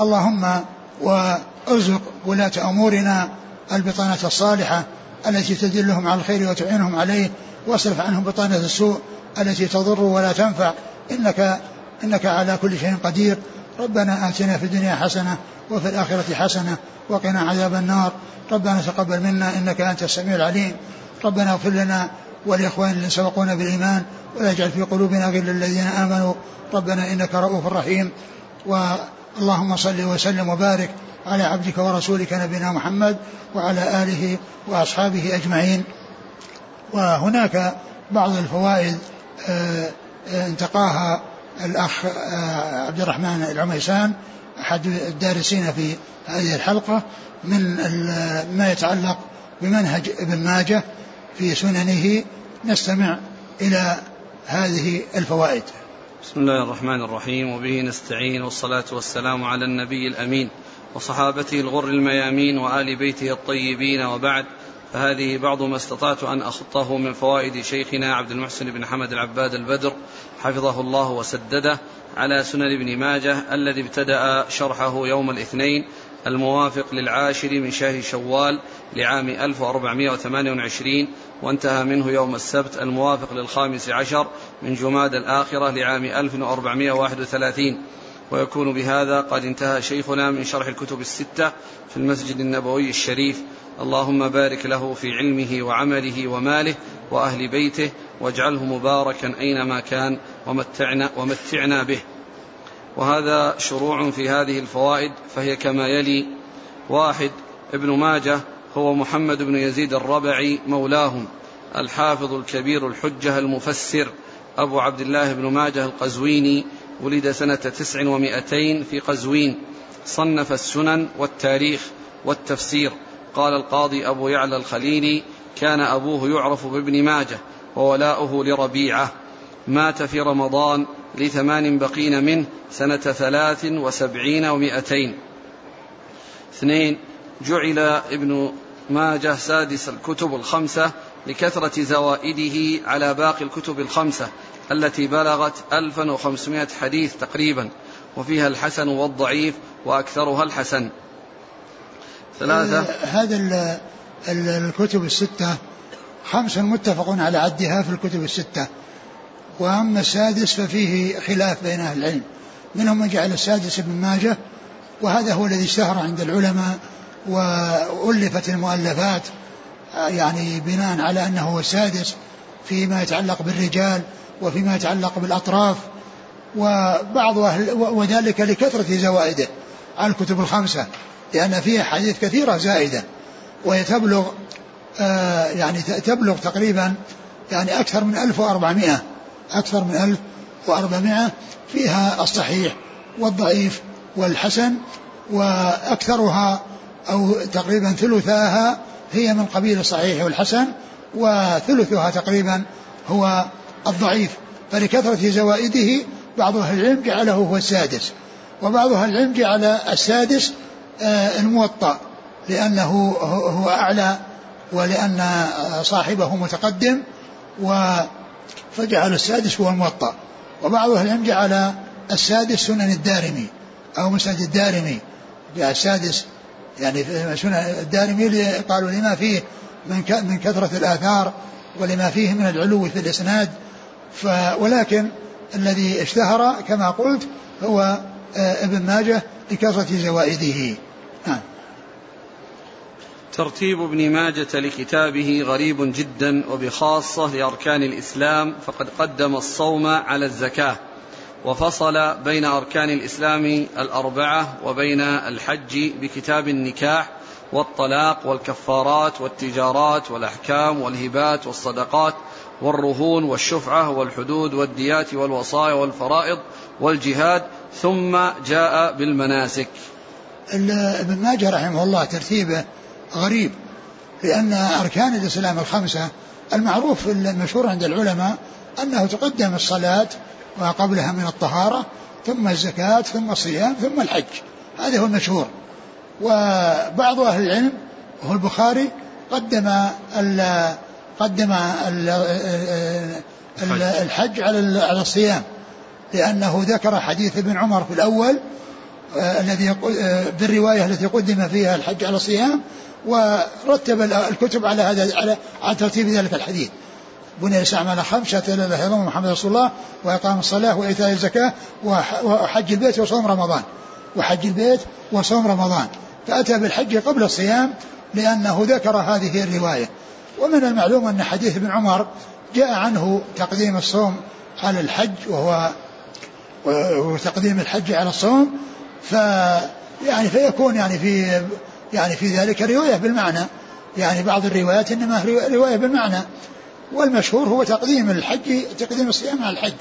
اللهم وارزق ولاة أمورنا البطانة الصالحة التي تدلهم على الخير وتعينهم عليه. واصرف عنهم بطانة السوء التي تضر ولا تنفع. إنك إنك على كل شيء قدير. ربنا آتنا في الدنيا حسنة وفي الآخرة حسنة وقنا عذاب النار. ربنا تقبل منا إنك أنت السميع العليم. ربنا اغفر لنا ولإخواننا الذين سبقونا بالإيمان ولا تجعل في قلوبنا غلا للذين آمنوا. ربنا إنك رؤوف رحيم. واللهم صل وسلم وبارك على عبدك ورسولك نبينا محمد وعلى آله وأصحابه أجمعين. وهناك بعض الفوائد انتقاها الأخ آه، عبد الرحمن العميسان أحد الدارسين في هذه الحلقة من ما يتعلق بمنهج ابن ماجه في سننه نستمع إلى هذه الفوائد. بسم الله الرحمن الرحيم وبه نستعين والصلاة والسلام على النبي الأمين وصحابته الغر الميامين وآل بيته الطيبين وبعد. فهذه بعض ما استطعت أن أخطه من فوائد شيخنا عبد المحسن بن حمد العباد البدر حفظه الله وسدده على سنن ابن ماجه الذي ابتدأ شرحه يوم الاثنين الموافق للعاشر من شهر شوال لعام 1428 وانتهى منه يوم السبت الموافق للخامس عشر من جماد الآخرة لعام 1431 ويكون بهذا قد انتهى شيخنا من شرح الكتب الستة في المسجد النبوي الشريف. اللهم بارك له في علمه وعمله وماله وأهل بيته واجعله مباركا أينما كان ومتعنا, ومتعنا به. وهذا شروع في هذه الفوائد فهي كما يلي واحد ابن ماجه هو محمد بن يزيد الربعي مولاهم الحافظ الكبير الحجة المفسر أبو عبد الله بن ماجه القزويني ولد سنة تسع ومائتين في قزوين صنف السنن والتاريخ والتفسير. قال القاضي أبو يعلى الخليلي كان أبوه يعرف بابن ماجه وولاؤه لربيعة. مات في رمضان لثمان بقين منه سنة ثلاث وسبعين ومائتين. اثنين جعل ابن ماجه سادس الكتب الخمسة لكثرة زوائده على باقي الكتب الخمسة. التي بلغت 1500 حديث تقريبا وفيها الحسن والضعيف وأكثرها الحسن. ثلاثة. آه، هذا الكتب الستة خمس متفق على عدها في الكتب الستة. وأما السادس ففيه خلاف بين أهل العلم. منهم من جعل السادس ابن ماجه وهذا هو الذي اشتهر عند العلماء وألفت المؤلفات يعني بناء على أنه هو السادس فيما يتعلق بالرجال وفيما يتعلق بالأطراف وبعض أهل وذلك لكثرة زوائده على الكتب الخمسة لأن فيها حديث كثيرة زائدة وهي تبلغ آه يعني تبلغ تقريبا يعني أكثر من 1400 أكثر من 1400 فيها الصحيح والضعيف والحسن وأكثرها أو تقريبا ثلثاها هي من قبيل الصحيح والحسن وثلثها تقريبا هو الضعيف فلكثرة زوائده بعض أهل العلم جعله هو السادس وبعض أهل العلم جعل السادس آه، الموطأ لأنه هو أعلى ولأن صاحبه متقدم و فجعل السادس هو الموطأ. وبعض أهل العلم جعل السادس سنن الدارمي أو مسند الدارمي. جاء السادس يعني سنن الدارمي قالوا لما فيه من من كثرة الآثار ولما فيه من العلو في الإسناد ف ولكن الذي اشتهر كما قلت هو آه، ابن ماجه لكثرة زوائده. نعم. ترتيب ابن ماجة لكتابه غريب جدا وبخاصة لأركان الإسلام فقد قدم الصوم على الزكاة وفصل بين أركان الإسلام الأربعة وبين الحج بكتاب النكاح والطلاق والكفارات والتجارات والأحكام والهبات والصدقات والرهون والشفعة والحدود والديات والوصايا والفرائض والجهاد ثم جاء بالمناسك. ابن ماجه رحمه الله ترتيبه غريب لأن أركان الإسلام الخمسة المعروف المشهور عند العلماء أنه تقدم الصلاة وقبلها من الطهارة ثم الزكاة ثم الصيام ثم الحج. هذا هو المشهور. وبعض أهل العلم وهو البخاري قدم قدم ال الحج. على على الصيام لأنه ذكر حديث ابن عمر في الأول آه، الذي آه، بالرواية التي قدم فيها الحج على الصيام ورتب الكتب على هذا على على ترتيب ذلك الحديث. بني الإسلام على خمس شهاده لا اله الا الله محمد رسول الله وإقام الصلاة وإيتاء الزكاة وحج البيت وصوم رمضان. وحج البيت وصوم رمضان. فأتى بالحج قبل الصيام لأنه ذكر هذه الرواية. ومن المعلوم أن حديث ابن عمر جاء عنه تقديم الصوم على الحج وهو وتقديم الحج على الصوم ف يعني فيكون يعني في يعني في ذلك رواية بالمعنى. يعني بعض الروايات إنما رواية بالمعنى. والمشهور هو تقديم الحج تقديم الصيام على الحج.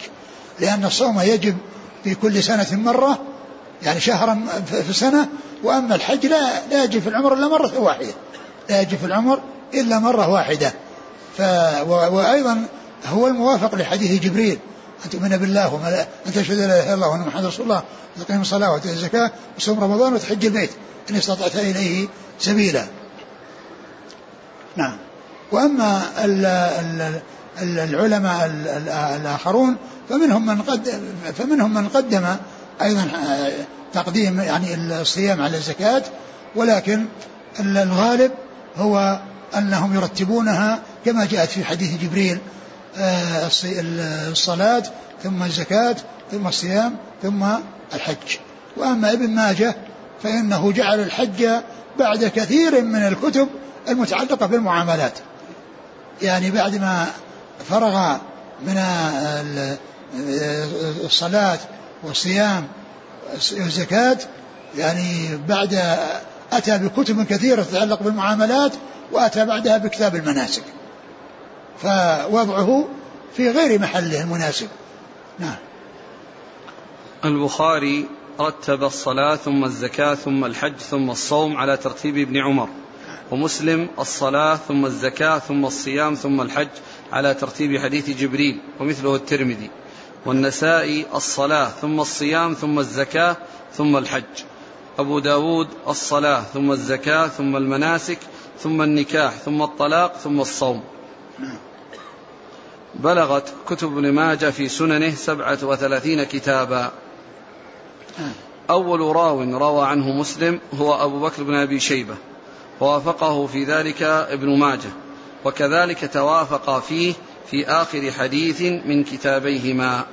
لأن الصوم يجب في كل سنة مرة يعني شهرا في السنة وأما الحج لا لا يجب في العمر إلا مرة واحدة. لا يجب في العمر إلا مرة واحدة. ف وأيضا هو الموافق لحديث جبريل. أن تؤمن بالله وما أن تشهد لا إله إلا الله وأن محمد رسول الله. وتقيم الصلاة وتؤتي الزكاة وصوم رمضان وتحج البيت إن استطعت إليه سبيلا. نعم. وأما العلماء الآخرون فمنهم من قدم فمنهم من قدم أيضا تقديم يعني الصيام على الزكاة. ولكن الغالب هو أنهم يرتبونها كما جاءت في حديث جبريل آه، الصلاة ثم الزكاة ثم الصيام ثم الحج. وأما ابن ماجه فإنه جعل الحج بعد كثير من الكتب المتعلقة بالمعاملات. يعني بعد ما فرغ من الصلاة والصيام والزكاة يعني بعد أتى بكتب كثيرة تتعلق بالمعاملات وأتى بعدها بكتاب المناسك. فوضعه في غير محله المناسب نعم. البخاري رتب الصلاة ثم الزكاة ثم الحج ثم الصوم على ترتيب ابن عمر. ومسلم الصلاة ثم الزكاة ثم الصيام ثم الحج على ترتيب حديث جبريل ومثله الترمذي. والنسائي الصلاة ثم الصيام ثم الزكاة ثم الحج. أبو داود الصلاة ثم الزكاة ثم المناسك ثم النكاح ثم الطلاق ثم الصوم. بلغت كتب ابن ماجه في سننه سبعة وثلاثين كتابا. أول راو روى عنه مسلم هو أبو بكر بن أبي شيبة. ووافقه في ذلك ابن ماجه. وكذلك توافق فيه في آخر حديث من كتابيهما.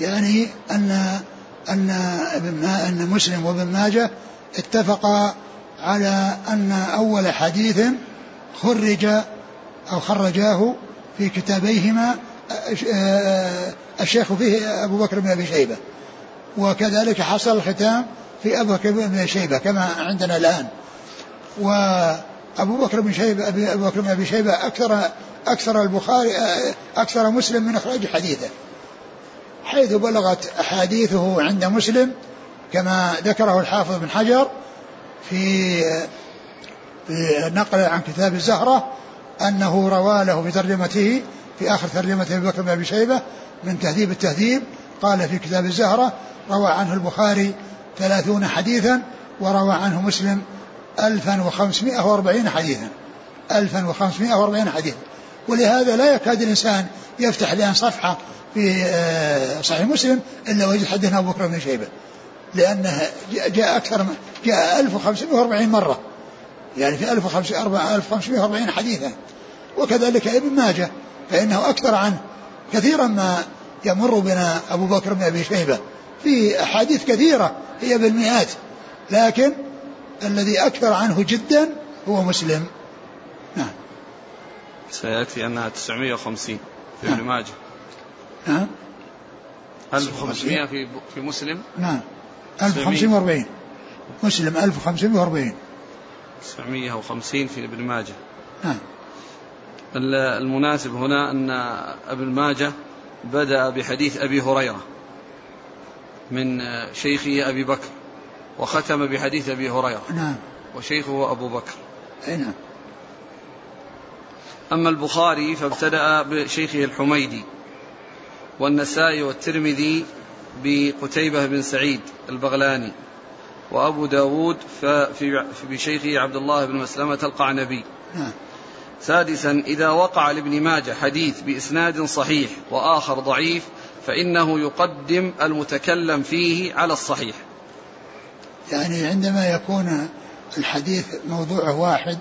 يعني أن أن أن مسلم وابن ماجه اتفقا على أن أول حديث خرج أو خرجاه في كتابيهما الشيخ فيه أبو بكر بن أبي شيبة. وكذلك حصل الختام في أبو بكر بن أبي شيبة كما عندنا الآن. وأبو بكر بن شيبة أبو بكر بن أبي شيبة أكثر أكثر البخاري أكثر مسلم من إخراج حديثه. حيث بلغت أحاديثه عند مسلم كما ذكره الحافظ بن حجر في في نقل عن كتاب الزهرة أنه روى له في ترجمته في آخر ترجمة أبي بكر بن أبي شيبة من تهذيب التهذيب. قال في كتاب الزهرة روى عنه البخاري ثلاثون حديثا وروى عنه مسلم ألفا وخمسمائة وأربعين حديثا. ألفا وخمسمائة وأربعين حديثا. ولهذا لا يكاد الإنسان يفتح الآن صفحة في آه، صحيح مسلم إلا وجد حدثنا أبو بكر بن شيبة. لأنه جاء أكثر من جاء 1540 مرة. يعني في 1540 حديثا. وكذلك ابن ماجه فإنه أكثر عنه كثيرا ما يمر بنا أبو بكر بن أبي شيبة. في أحاديث كثيرة هي بالمئات لكن الذي أكثر عنه جدا هو مسلم. نعم. سيأتي أنها 950 في ابن ماجه. نعم. 1500 في في مسلم؟ نعم. 1540 مسلم 1540 950 في ابن ماجه. نعم المناسب هنا أن ابن ماجه بدأ بحديث أبي هريرة من شيخه أبي بكر وختم بحديث أبي هريرة. نعم. وشيخه أبو بكر. نعم. أما البخاري فابتدأ بشيخه الحميدي والنسائي والترمذي بقتيبة بن سعيد البغلاني وأبو داود في بشيخه عبد الله بن مسلمة القعنبي نعم. سادسا إذا وقع لابن ماجه حديث بإسناد صحيح وآخر ضعيف فإنه يقدم المتكلم فيه على الصحيح. يعني عندما يكون الحديث موضوعه واحد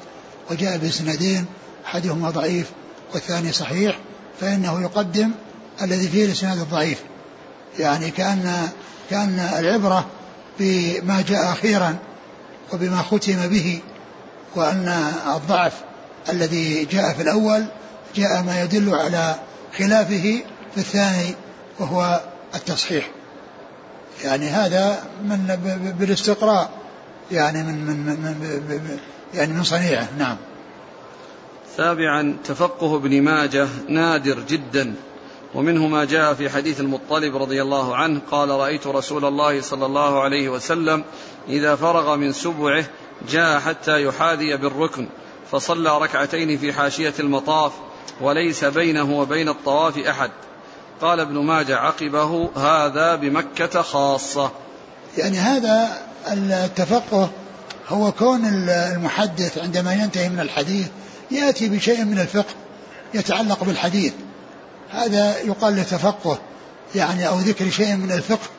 وجاء بإسنادين أحدهما ضعيف والثاني صحيح فإنه يقدم الذي فيه الإسناد الضعيف. يعني كأن كأن العبرة بما جاء أخيرا وبما ختم به وأن الضعف الذي جاء في الأول جاء ما يدل على خلافه في الثاني وهو التصحيح. يعني هذا من بالاستقراء يعني من من, من يعني من صنيعه. نعم. سابعا تفقه ابن ماجه نادر جدا. ومنه ما جاء في حديث المطلب رضي الله عنه قال رأيت رسول الله صلى الله عليه وسلم إذا فرغ من سبعه جاء حتى يحاذي بالركن فصلى ركعتين في حاشية المطاف وليس بينه وبين الطواف أحد. قال ابن ماجه عقبه هذا بمكة خاصة. يعني هذا التفقه هو كون المحدث عندما ينتهي من الحديث يأتي بشيء من الفقه يتعلق بالحديث. هذا يقال له تفقه يعني أو ذكر شيء من الفقه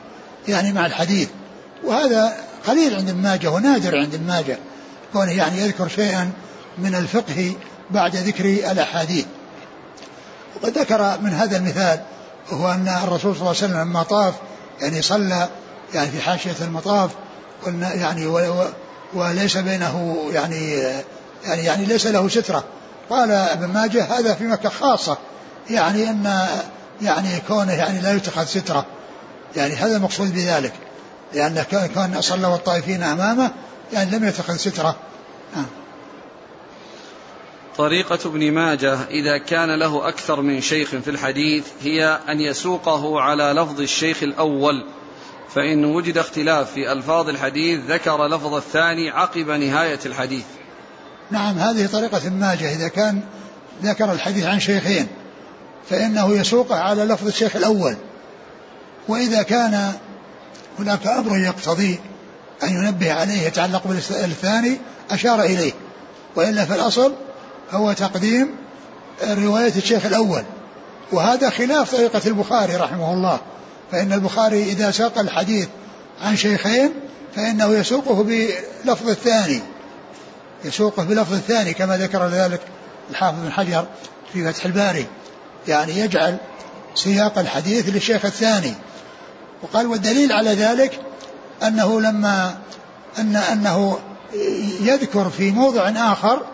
يعني مع الحديث. وهذا قليل عند ابن ماجه ونادر عند ابن ماجه كونه يعني يذكر شيئا من الفقه بعد ذكر الأحاديث. وقد ذكر من هذا المثال وهو أن الرسول صلى الله عليه وسلم لما طاف يعني صلى يعني في حاشية المطاف قلنا يعني وليس بينه يعني يعني يعني ليس له سترة. قال ابن ماجه هذا في مكة خاصة يعني أن يعني كونه يعني لا يتخذ سترة. يعني هذا المقصود بذلك. لأن كان صلى والطائفين أمامه يعني لم يتخذ سترة. آه. طريقة ابن ماجه إذا كان له أكثر من شيخ في الحديث هي أن يسوقه على لفظ الشيخ الأول. فإن وجد اختلاف في ألفاظ الحديث ذكر لفظ الثاني عقب نهاية الحديث. نعم هذه طريقة ماجه. إذا كان ذكر الحديث عن شيخين فإنه يسوقه على لفظ الشيخ الأول. وإذا كان هناك أمر يقتضي أن ينبه عليه يتعلق بالثاني أشار إليه. وإلا في الأصل هو تقديم رواية الشيخ الأول. وهذا خلاف طريقة البخاري رحمه الله. فإن البخاري إذا ساق الحديث عن شيخين فإنه يسوقه بلفظ الثاني. يسوقه بلفظ الثاني كما ذكر ذلك الحافظ بن حجر في فتح الباري. يعني يجعل سياق الحديث للشيخ الثاني. وقال والدليل على ذلك أنه لما أن أنه يذكر في موضع آخر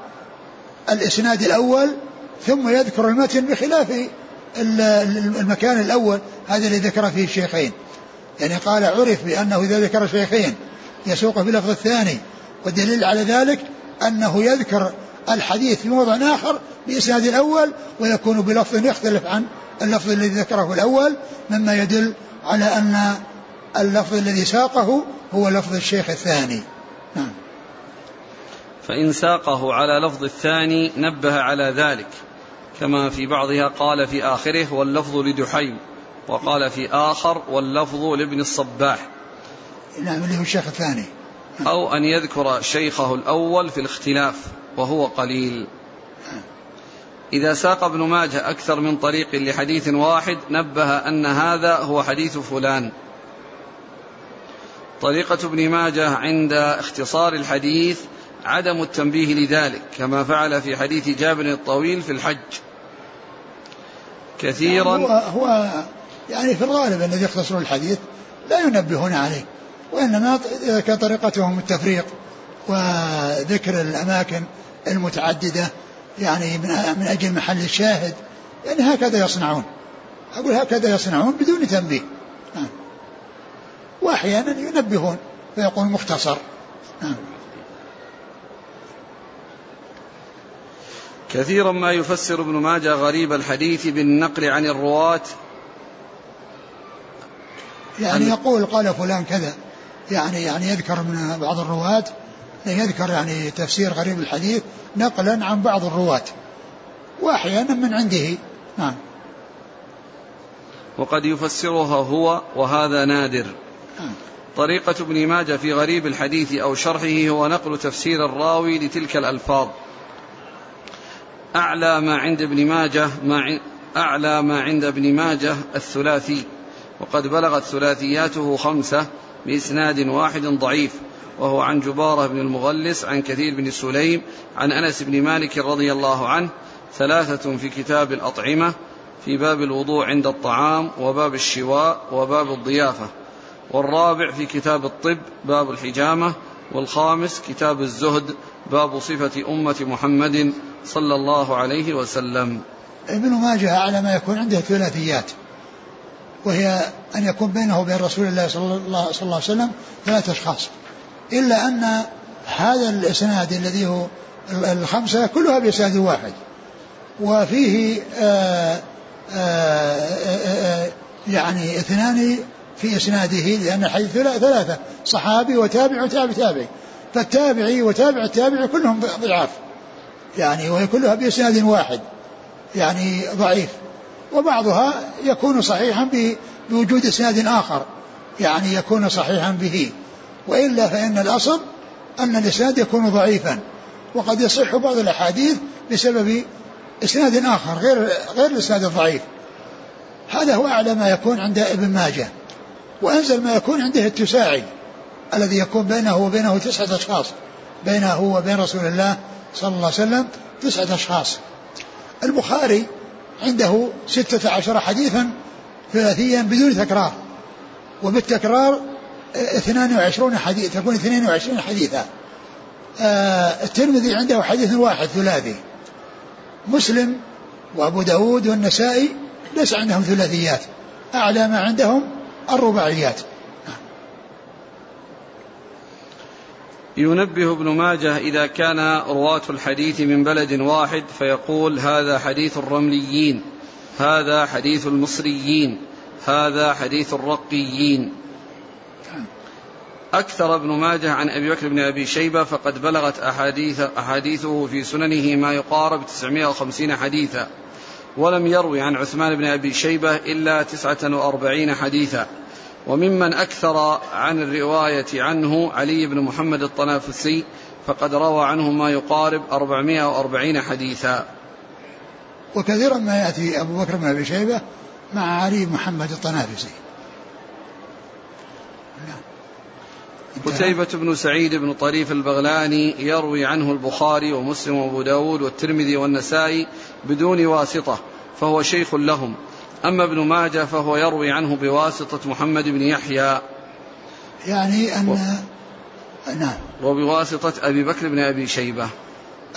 الإسناد الأول ثم يذكر المتن بخلاف المكان الأول هذا الذي ذكر فيه الشيخين. يعني قال عرف بأنه إذا ذكر شيخين يسوقه بلفظ الثاني. والدليل على ذلك أنه يذكر الحديث في موضع آخر بإسناد الأول ويكون بلفظ يختلف عن اللفظ الذي ذكره الأول مما يدل على أن اللفظ الذي ساقه هو لفظ الشيخ الثاني. نعم. فإن ساقه على لفظ الثاني نبه على ذلك كما في بعضها قال في آخره واللفظ لدحيم وقال في آخر واللفظ لابن الصباح نعم اللي هو الشيخ الثاني. أو أن يذكر شيخه الأول في الاختلاف. وهو قليل. إذا ساق ابن ماجه أكثر من طريق لحديث واحد نبه أن هذا هو حديث فلان. طريقة ابن ماجه عند اختصار الحديث عدم التنبيه لذلك كما فعل في حديث جابر الطويل في الحج. كثيرا هو, هو يعني في الغالب الذي يختصرون الحديث لا ينبهون عليه وإنما إذا كان طريقتهم التفريق وذكر الأماكن المتعددة يعني من, من أجل محل الشاهد يعني هكذا يصنعون. أقول هكذا يصنعون بدون تنبيه. نعم. وأحيانا ينبهون فيقول مختصر. نعم. كثيرا ما يفسر ابن ماجه غريب الحديث بالنقل عن الرواة. يعني يقول قال فلان كذا. يعني يعني يذكر من بعض الرواة يذكر يعني تفسير غريب الحديث نقلا عن بعض الرواة وأحيانا من عنده. نعم. وقد يفسرها هو وهذا نادر. نعم. طريقة ابن ماجه في غريب الحديث أو شرحه هو نقل تفسير الراوي لتلك الألفاظ. أعلى ما عند ابن ماجه ما أعلى ما عند ابن ماجه الثلاثي وقد بلغت ثلاثياته خمسة بإسناد واحد ضعيف. وهو عن جبارة بن المغلس عن كثير بن سليم عن أنس بن مالك رضي الله عنه ثلاثة في كتاب الأطعمة في باب الوضوء عند الطعام وباب الشواء وباب الضيافة والرابع في كتاب الطب باب الحجامة والخامس كتاب الزهد باب صفة أمة محمد صلى الله عليه وسلم. ابن ماجه على ما يكون عنده ثلاثيات وهي أن يكون بينه وبين رسول الله صلى الله, عليه وسلم ثلاثة أشخاص. إلا أن هذا الإسناد الذي هو الخمسة كلها بإسناد واحد. وفيه آآ آآ آآ يعني اثنان في إسناده لأن الحديث ثلاثة صحابي وتابع وتابع تابعي فالتابعي وتابع التابعي كلهم ضعاف. يعني وهي كلها بإسناد واحد يعني ضعيف. وبعضها يكون صحيحا بوجود إسناد آخر يعني يكون صحيحا به. وإلا فإن الأصل أن الإسناد يكون ضعيفا. وقد يصح بعض الأحاديث بسبب إسناد آخر غير غير الإسناد الضعيف. هذا هو أعلى ما يكون عند ابن ماجه. وأنزل ما يكون عنده التساعي الذي يكون بينه وبينه تسعة أشخاص. بينه وبين رسول الله صلى الله عليه وسلم تسعة أشخاص. البخاري عنده ستة عشر حديثا ثلاثيا بدون تكرار. وبالتكرار 22 حديث تكون 22 حديثا. آه الترمذي عنده حديث واحد ثلاثي. مسلم وأبو داود والنسائي ليس عندهم ثلاثيات. أعلى ما عندهم الرباعيات. ينبه ابن ماجه إذا كان رواة الحديث من بلد واحد فيقول هذا حديث الرمليين هذا حديث المصريين هذا حديث الرقيين. أكثر ابن ماجه عن أبي بكر بن أبي شيبة فقد بلغت أحاديث أحاديثه في سننه ما يقارب 950 حديثا ولم يروي عن عثمان بن أبي شيبة إلا 49 حديثا. وممن أكثر عن الرواية عنه علي بن محمد الطنافسي فقد روى عنه ما يقارب 440 حديثا. وكثيرا ما يأتي أبو بكر بن أبي شيبة مع علي محمد الطنافسي. قتيبة بن سعيد بن طريف البغلاني يروي عنه البخاري ومسلم وأبو داود والترمذي والنسائي بدون واسطة فهو شيخ لهم. أما ابن ماجه فهو يروي عنه بواسطة محمد بن يحيى. يعني أن و... نعم. وبواسطة أبي بكر بن أبي شيبة.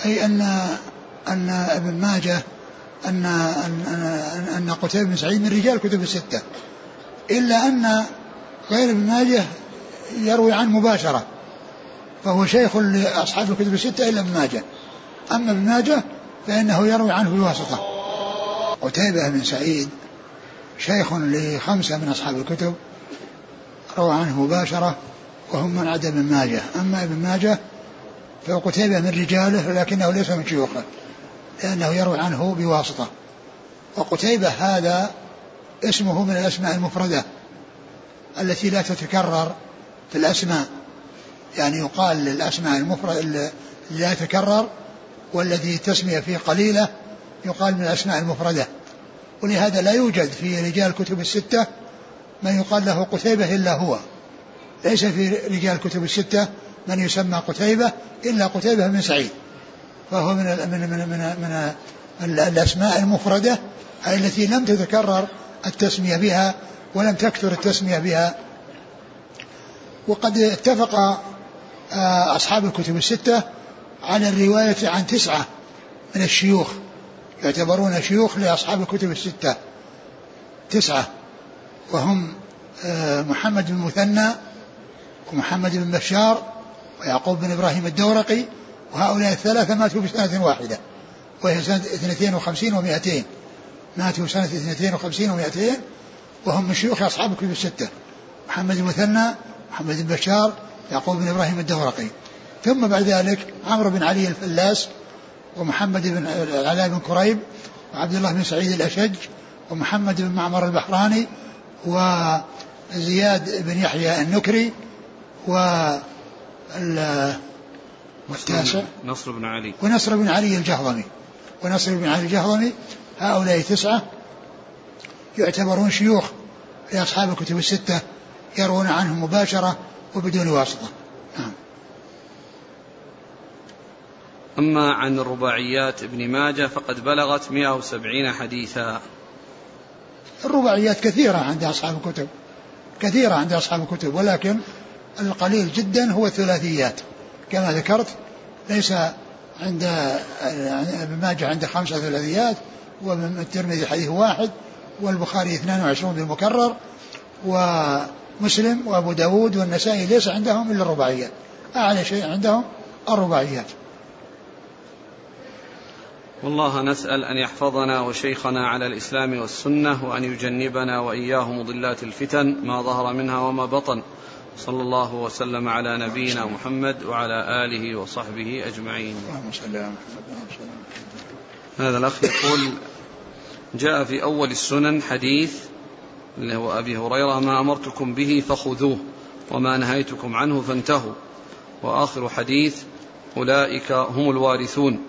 أي أن أن ابن ماجه أن أن أن, أن قتيبة بن سعيد من رجال كتب الستة. إلا أن غير ابن ماجه يروي عنه مباشرة فهو شيخ لأصحاب الكتب الستة إلا ابن ماجه. أما ابن ماجه فإنه يروي عنه بواسطة. قتيبة بن سعيد شيخ لخمسة من أصحاب الكتب روى عنه مباشرة وهم من عدا ابن ماجه. أما ابن ماجه فقتيبة من رجاله لكنه ليس من شيوخه لأنه يروي عنه بواسطة. وقتيبة هذا اسمه من الأسماء المفردة التي لا تتكرر في الأسماء. يعني يقال للأسماء المفرد لا يتكرر والذي التسمية فيه قليلة يقال من الأسماء المفردة. ولهذا لا يوجد في رجال الكتب الستة من يقال له قتيبة إلا هو. ليس في رجال الكتب الستة من يسمى قتيبة إلا قتيبة بن سعيد. فهو من من من من, من الأسماء المفردة التي لم تتكرر التسمية بها ولم تكثر التسمية بها وقد اتفق آه، أصحاب الكتب الستة على الرواية عن تسعة من الشيوخ يعتبرون شيوخ لأصحاب الكتب الستة. تسعة. وهم آه، محمد بن مثنى ومحمد بن بشار ويعقوب بن إبراهيم الدورقي وهؤلاء الثلاثة ماتوا بسنة واحدة وهي سنة 52 و200 ماتوا سنة 52 و200 وهم من شيوخ أصحاب الكتب الستة محمد المثنى محمد بن بشار يعقوب بن إبراهيم الدورقي. ثم بعد ذلك عمرو بن علي الفلاس ومحمد بن العلاء بن كريب وعبد الله بن سعيد الأشج ومحمد بن معمر البحراني وزياد بن يحيى النكري و والتاسع. نصر بن علي. ونصر بن علي الجهضمي. ونصر بن علي الجهضمي هؤلاء تسعة يعتبرون شيوخ لأصحاب الكتب الستة يروون عنهم مباشرة وبدون واسطة. نعم. أما عن الرباعيات ابن ماجه فقد بلغت 170 حديثا. الرباعيات كثيرة عند أصحاب الكتب كثيرة عند أصحاب الكتب ولكن القليل جدا هو الثلاثيات. كما ذكرت ليس عند ابن ماجه عنده خمسة ثلاثيات والترمذي حديث واحد والبخاري 22 بالمكرر ومسلم وأبو داود والنسائي ليس عندهم إلا الرباعيات. أعلى شيء عندهم الرباعيات. والله نسأل أن يحفظنا وشيخنا على الإسلام والسنة وأن يجنبنا وإياه مضلات الفتن ما ظهر منها وما بطن. صلى الله وسلم على نبينا محمد وعلى آله وصحبه أجمعين. هذا الأخ يقول جاء في أول السنن حديث اللي هو أبي هريرة ما أمرتكم به فخذوه وما نهيتكم عنه فانتهوا. وآخر حديث أولئك هم الوارثون.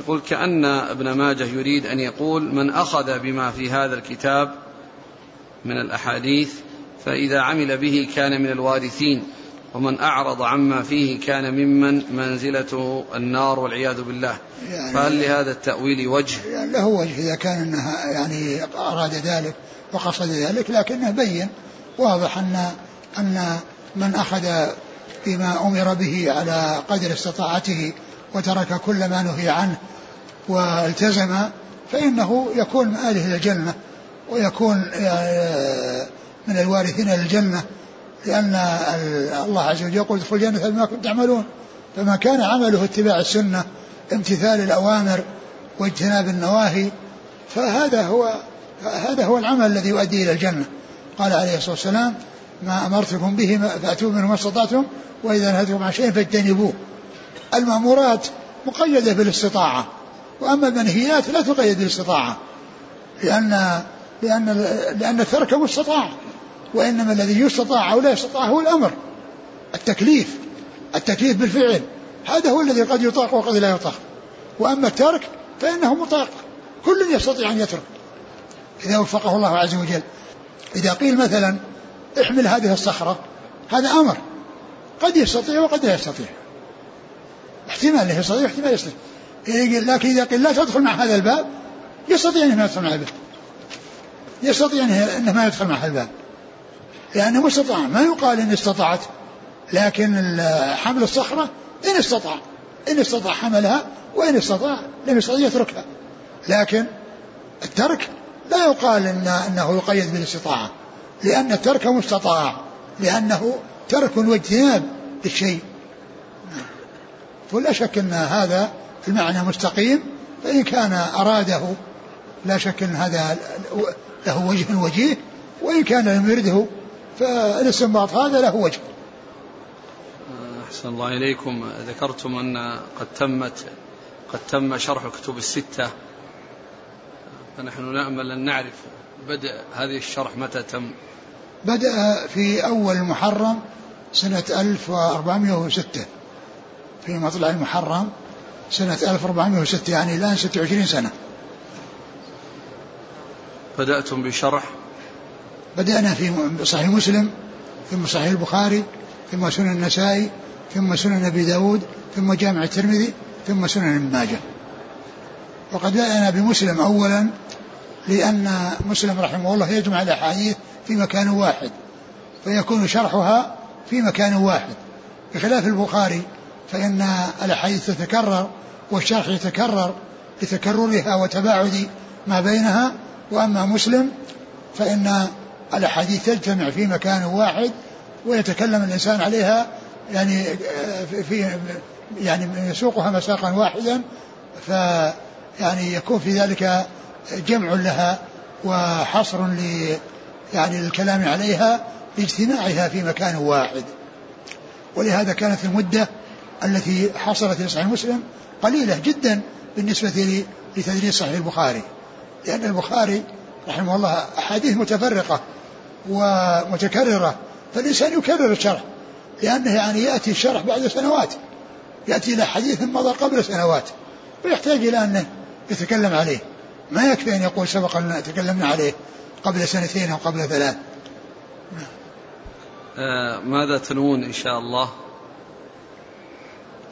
يقول كأن ابن ماجه يريد أن يقول من أخذ بما في هذا الكتاب من الأحاديث فإذا عمل به كان من الوارثين ومن أعرض عما فيه كان ممن منزلته النار والعياذ بالله. يعني فهل لهذا التأويل وجه؟ يعني له وجه إذا كان أنه يعني أراد ذلك. وقصد ذلك لكنه بين. واضح أن أن من أخذ بما أمر به على قدر استطاعته وترك كل ما نهي عنه والتزم فإنه يكون من أهل الجنة ويكون آه، من الوارثين للجنة لأن الله عز وجل يقول ادخل الجنة بما كنتم تعملون. فما كان عمله اتباع السنة امتثال الأوامر واجتناب النواهي فهذا هو هذا هو العمل الذي يؤدي إلى الجنة. قال عليه الصلاة والسلام ما أمرتكم به فأتوا منه ما استطعتم وإذا نهيتكم عن شيء فاجتنبوه. المأمورات مقيدة بالاستطاعة وأما المنهيات لا تقيد بالاستطاعة لأن لأن لأن الترك مستطاع وإنما الذي يستطاع أو لا يستطاع هو الأمر التكليف التكليف بالفعل. هذا هو الذي قد يطاق وقد لا يطاق. وأما الترك فإنه مطاق. كل يستطيع أن يترك. إذا وفقه الله عز وجل. إذا قيل مثلا احمل هذه الصخرة هذا أمر. قد يستطيع وقد لا يستطيع. احتمال يستطيع واحتمال يستطيع. لكن إذا قيل لا تدخل مع هذا الباب يستطيع أنه يدخل مع الباب. يستطيع أنه ما يدخل مع هذا الباب. لأنه مستطاع ما يقال إن استطعت لكن حمل الصخرة إن استطاع. إن استطاع حملها وإن استطاع لم يستطيع يتركها. لكن الترك لا يقال إن أنه يقيد بالاستطاعة لأن الترك مستطاع لأنه ترك واجتناب للشيء. ولا شك أن هذا المعنى مستقيم فإن كان أراده لا شك أن هذا له وجه وجيه وإن كان لم يرده فالاستنباط هذا له وجه. أحسن الله إليكم. ذكرتم أن قد تمت قد تم شرح الكتب الستة فنحن نأمل أن نعرف بدء هذه الشرح متى تم. بدأ في أول محرم سنة 1406 في مطلع المحرم سنة 1406 يعني الآن 26 سنة. بدأتم بشرح؟ بدأنا في صحيح مسلم ثم صحيح البخاري ثم سنن النسائي ثم سنن أبي داود ثم جامع الترمذي ثم سنن ابن ماجه. وقد بدأنا بمسلم أولا لأن مسلم رحمه الله يجمع الأحاديث في مكان واحد فيكون شرحها في مكان واحد. بخلاف البخاري فإن الأحاديث تتكرر والشرح يتكرر لتكررها وتباعد ما بينها. وأما مسلم فإن الأحاديث تجتمع في مكان واحد ويتكلم الإنسان عليها يعني في يعني يسوقها مساقا واحدا ف يعني يكون في ذلك جمع لها وحصر ل يعني للكلام عليها لاجتماعها في مكان واحد. ولهذا كانت المدة التي حصلت في صحيح مسلم قليلة جدا بالنسبة لتدريس صحيح البخاري. لأن البخاري رحمه الله أحاديث متفرقة ومتكررة فالإنسان يكرر الشرح لأنه يعني يأتي الشرح بعد سنوات يأتي إلى حديث مضى قبل سنوات ويحتاج إلى أنه يتكلم عليه. ما يكفي أن يقول سبق أن تكلمنا عليه قبل سنتين أو قبل ثلاث. آه ماذا تنوون إن شاء الله؟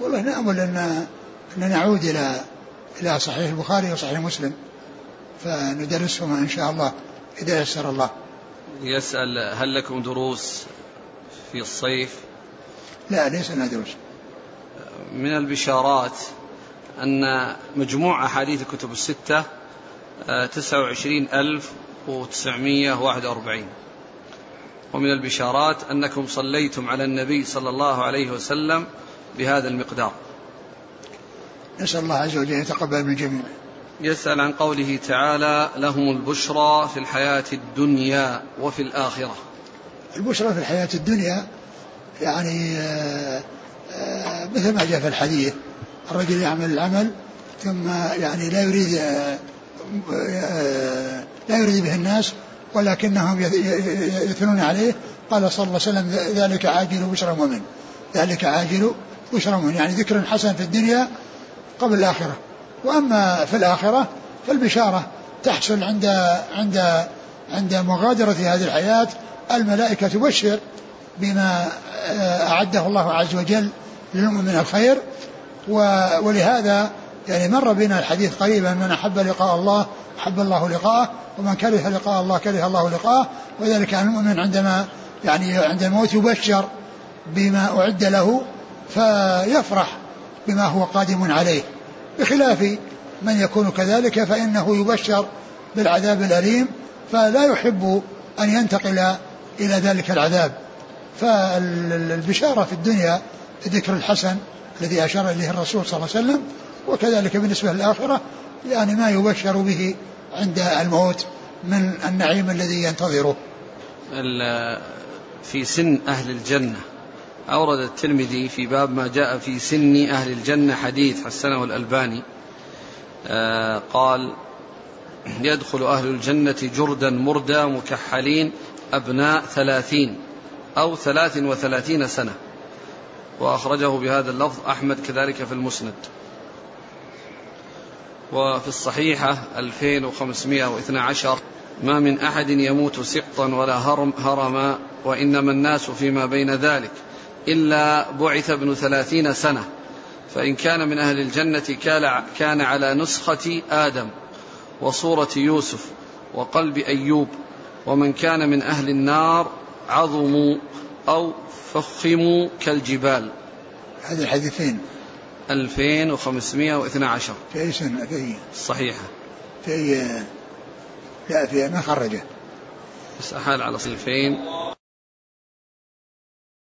والله نأمل أن أن نعود إلى إلى صحيح البخاري وصحيح مسلم فندرسهما إن شاء الله إذا يسر الله. يسأل هل لكم دروس في الصيف؟ لا ليس لنا دروس. من البشارات. أن مجموع أحاديث الكتب الستة آه، تسعة وعشرين ألف وتسعمية واحد وأربعين. ومن البشارات أنكم صليتم على النبي صلى الله عليه وسلم بهذا المقدار. نسأل الله عز وجل يتقبل من الجميع. يسأل عن قوله تعالى لهم البشرى في الحياة الدنيا وفي الآخرة. البشرى في الحياة الدنيا يعني آه، آه، مثل ما جاء في الحديث الرجل يعمل العمل ثم يعني لا يريد آه، لا يريد به الناس ولكنهم يثنون عليه. قال صلى الله عليه وسلم ذلك عاجل بشرى مؤمن ذلك عاجل بشرى مؤمن يعني ذكر حسن في الدنيا قبل الآخرة. وأما في الآخرة فالبشارة تحصل عند عند عند مغادرة هذه الحياة. الملائكة تبشر بما آه، أعده الله عز وجل للمؤمن من الخير. ولهذا يعني مر بنا الحديث قريبا من أحب لقاء الله أحب الله لقاءه ومن كره لقاء الله كره الله لقاءه. وذلك عن المؤمن عندما يعني عند الموت يبشر بما أعد له فيفرح بما هو قادم عليه. بخلاف من يكون كذلك فإنه يبشر بالعذاب الأليم فلا يحب أن ينتقل إلى ذلك العذاب. فالبشارة في الدنيا ذكر الحسن الذي أشار إليه الرسول صلى الله عليه وسلم وكذلك بالنسبة للآخرة يعني ما يبشر به عند الموت من النعيم الذي ينتظره. في سن أهل الجنة. أورد الترمذي في باب ما جاء في سن أهل الجنة حديث حسنه الألباني. آه قال يدخل أهل الجنة جردا مردا مكحلين أبناء ثلاثين أو ثلاث وثلاثين سنة. وأخرجه بهذا اللفظ أحمد كذلك في المسند. وفي الصحيحة 2512 ما من أحد يموت سقطا ولا هرم هرما وإنما الناس فيما بين ذلك إلا بعث ابن ثلاثين سنة فإن كان من أهل الجنة كان على نسخة آدم وصورة يوسف وقلب أيوب ومن كان من أهل النار عظموا أو فخموا كالجبال. هذه الحديثين. 2512 في أي سنة؟ في أي صحيحة. في أي لا في ما خرجه بس أحال على 2000